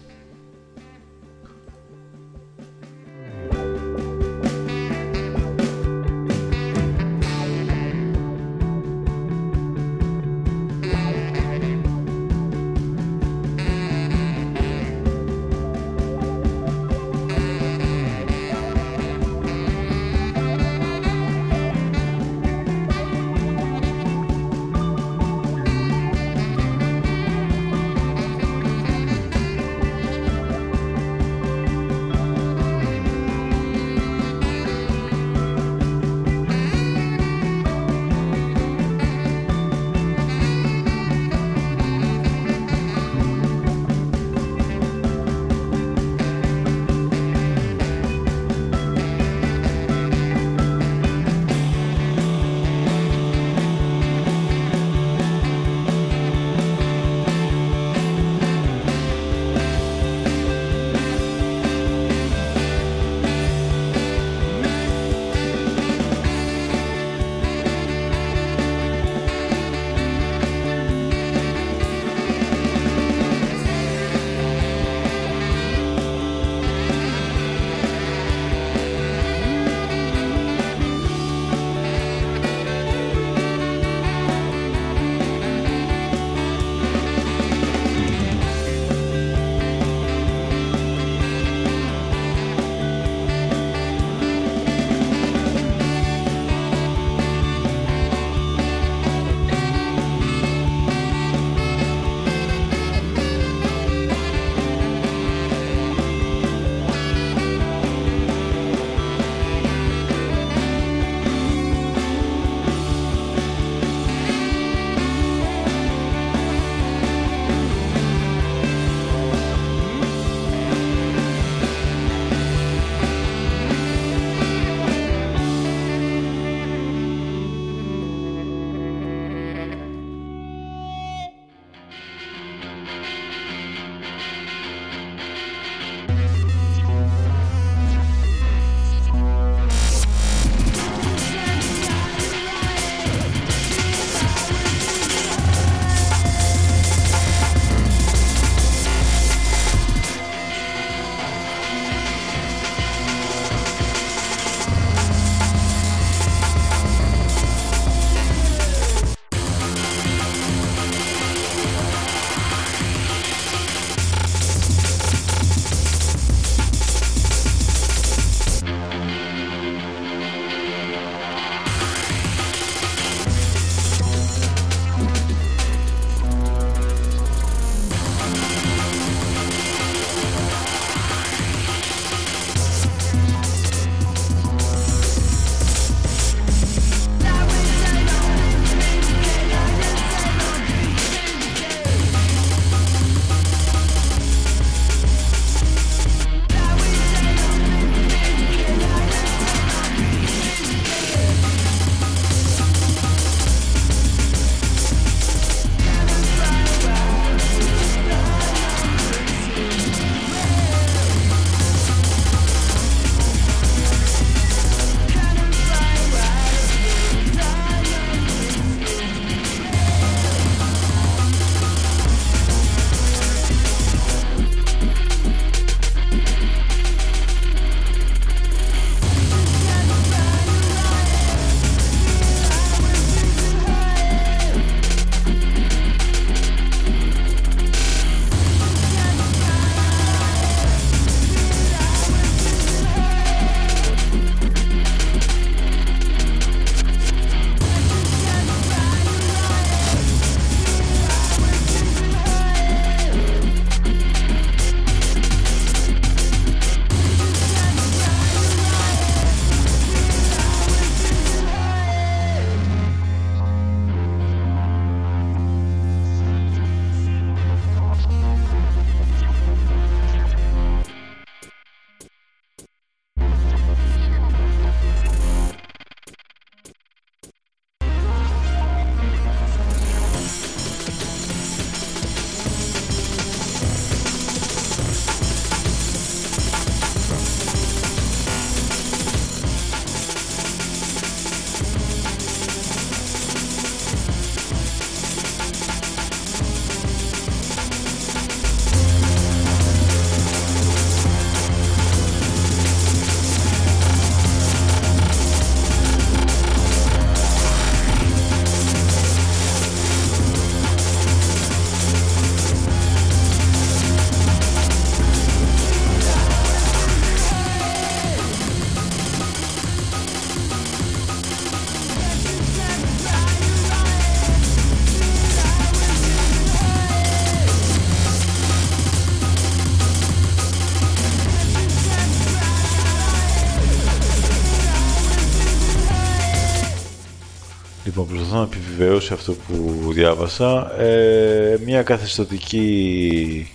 Προσπαθώ να επιβεβαιώσω αυτό που διάβασα. Ε, μια καθεστωτική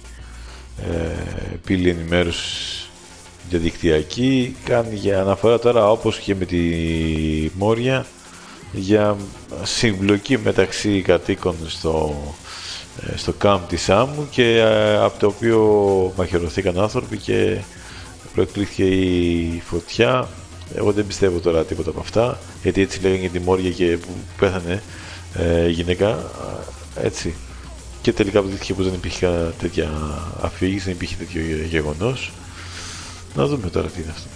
ε, πύλη ενημέρωσης διαδικτυακή κάνει για αναφορά τώρα όπως και με τη Μόρια για συμπλοκή μεταξύ κατοίκων στο, ε, στο κάμπ της Άμμου και ε, από το οποίο μαχαιρωθήκαν άνθρωποι και προεκλήθηκε η φωτιά. Εγώ δεν πιστεύω τώρα τίποτα από αυτά, γιατί έτσι λέγανε για τη Μόρια και που πέθανε ε, η γυναίκα, έτσι. Και τελικά αποδείχθηκε πως δεν υπήρχε τέτοια αφήγηση, δεν υπήρχε τέτοιο γεγονός. Να δούμε τώρα τι είναι αυτό.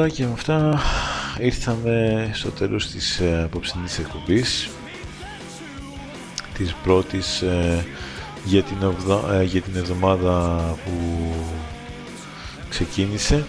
Αυτά και με αυτά ήρθαμε στο τέλος της ε, απόψινής εκπομπής της πρώτης ε, για την, ε, για την εβδομάδα που ξεκίνησε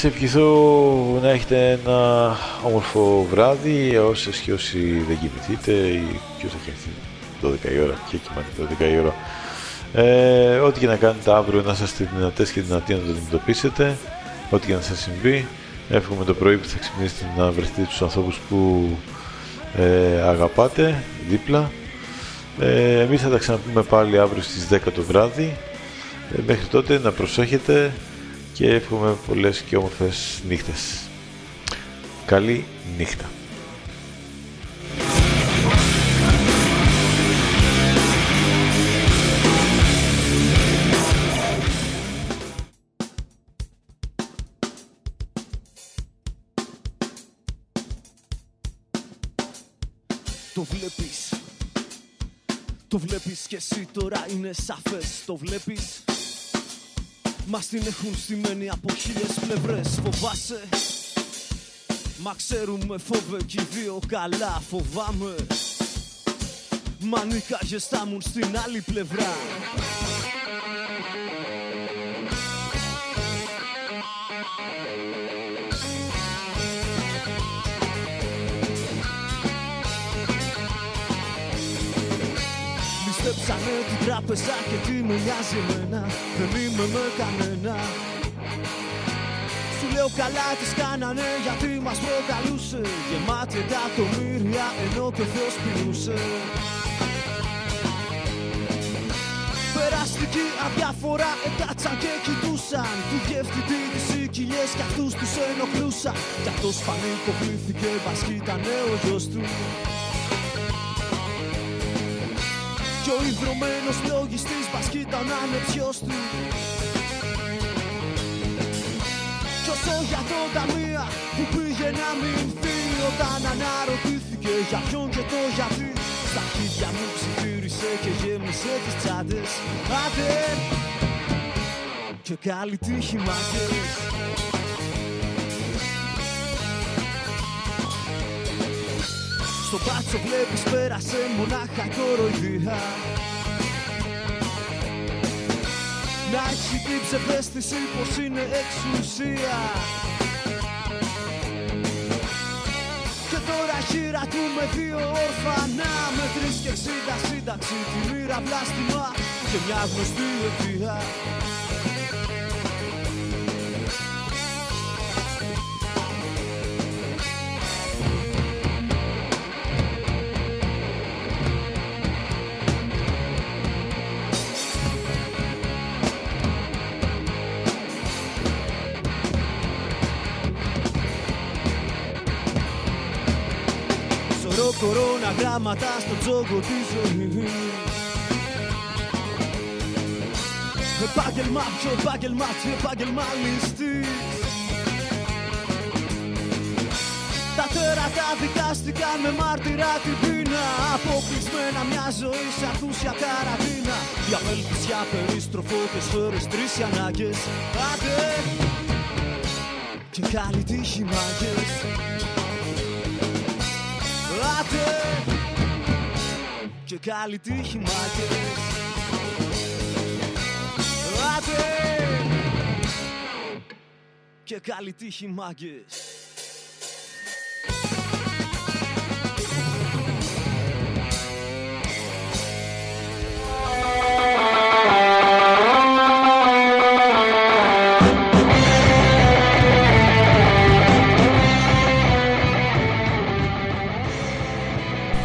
σας ευχηθώ να έχετε ένα όμορφο βράδυ όσες και όσοι δεν κοιμηθείτε ή ποιος έχει έρθει 12 η ώρα και κοιμάται 12 η ώρα. Ε, ό,τι και να κάνετε αύριο να είστε δυνατές και δυνατοί να το αντιμετωπίσετε, ό,τι και να σας συμβεί. Εύχομαι το πρωί που θα ξυπνήσετε να βρεθείτε τους ανθρώπους που ε, αγαπάτε δίπλα. Ε, εμείς θα τα ξαναπούμε πάλι αύριο στις 10 το βράδυ. Ε, μέχρι τότε να προσέχετε και εύχομαι πολλές και όμορφες νύχτες. Καλή νύχτα. Το βλέπεις Το βλέπεις και εσύ τώρα είναι σαφές Το βλέπεις Μας την έχουν στημένη από χίλιες πλευρές Φοβάσαι. Μα ξέρουμε φόβε κι οι δύο καλά φοβάμαι. Μα νίκαγες θα ήμουν στην άλλη πλευρά Ληστέψανε την τράπεζα και τι μου νοιάζει εμένα Δεν είμαι με κανένα. Σου λέω καλά τις κάνανε γιατί μας προκαλούσε. Γεμάτη εκατομμύρια ενώ και ο Θεός πεινούσε. Περαστικοί αδιάφορα εκάτσαν και κοιτούσαν. Του διευθυντή τις οικιλιές κι αυτούς τους ενοχλούσαν. Κι αυτός πανικοβλήθηκες μπας κι ήτανε ο γιος του Κι ο ιδρωμένος λογιστής μας κοίτα να είναι ποιος του. Κι όσο για το ταμεία που πήγε να μηνθεί Όταν αναρωτήθηκε για ποιον και το γιατί Στα χέρια μου ψιθύρισε και γέμισε τις τσάντες. Άντε! Και καλή τύχη μάγκες μπάτσο βλέπεις πέρασε μονάχα κοροϊδία Να έχει την ψευδέστηση πως είναι εξουσία. Και τώρα χείρα του με δύο όρφανα Με τρεις και εξήντα σύνταξη τη μοίρα βλάστημα Και μια γνωστή αιτία κορώνα γράμματα στο τζόγκο τη ζωή. Επάγγελμα πιο επάγγελμα τι επάγγελμα ληστής. Τα τέρατα δικάστηκαν με μάρτυρα την πείνα. Αποκλεισμένα μια ζωή σε αρθούσια καραντίνα Η απελπισιά περίστροφο και σφαίρες τρεις οι ανάγκες. Άντε! Και καλή τύχη μάγκες. Άντε! και καλή τύχη μάγκες Άντε και καλή τύχη μάγκες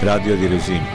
Ράδιο Διρεζίν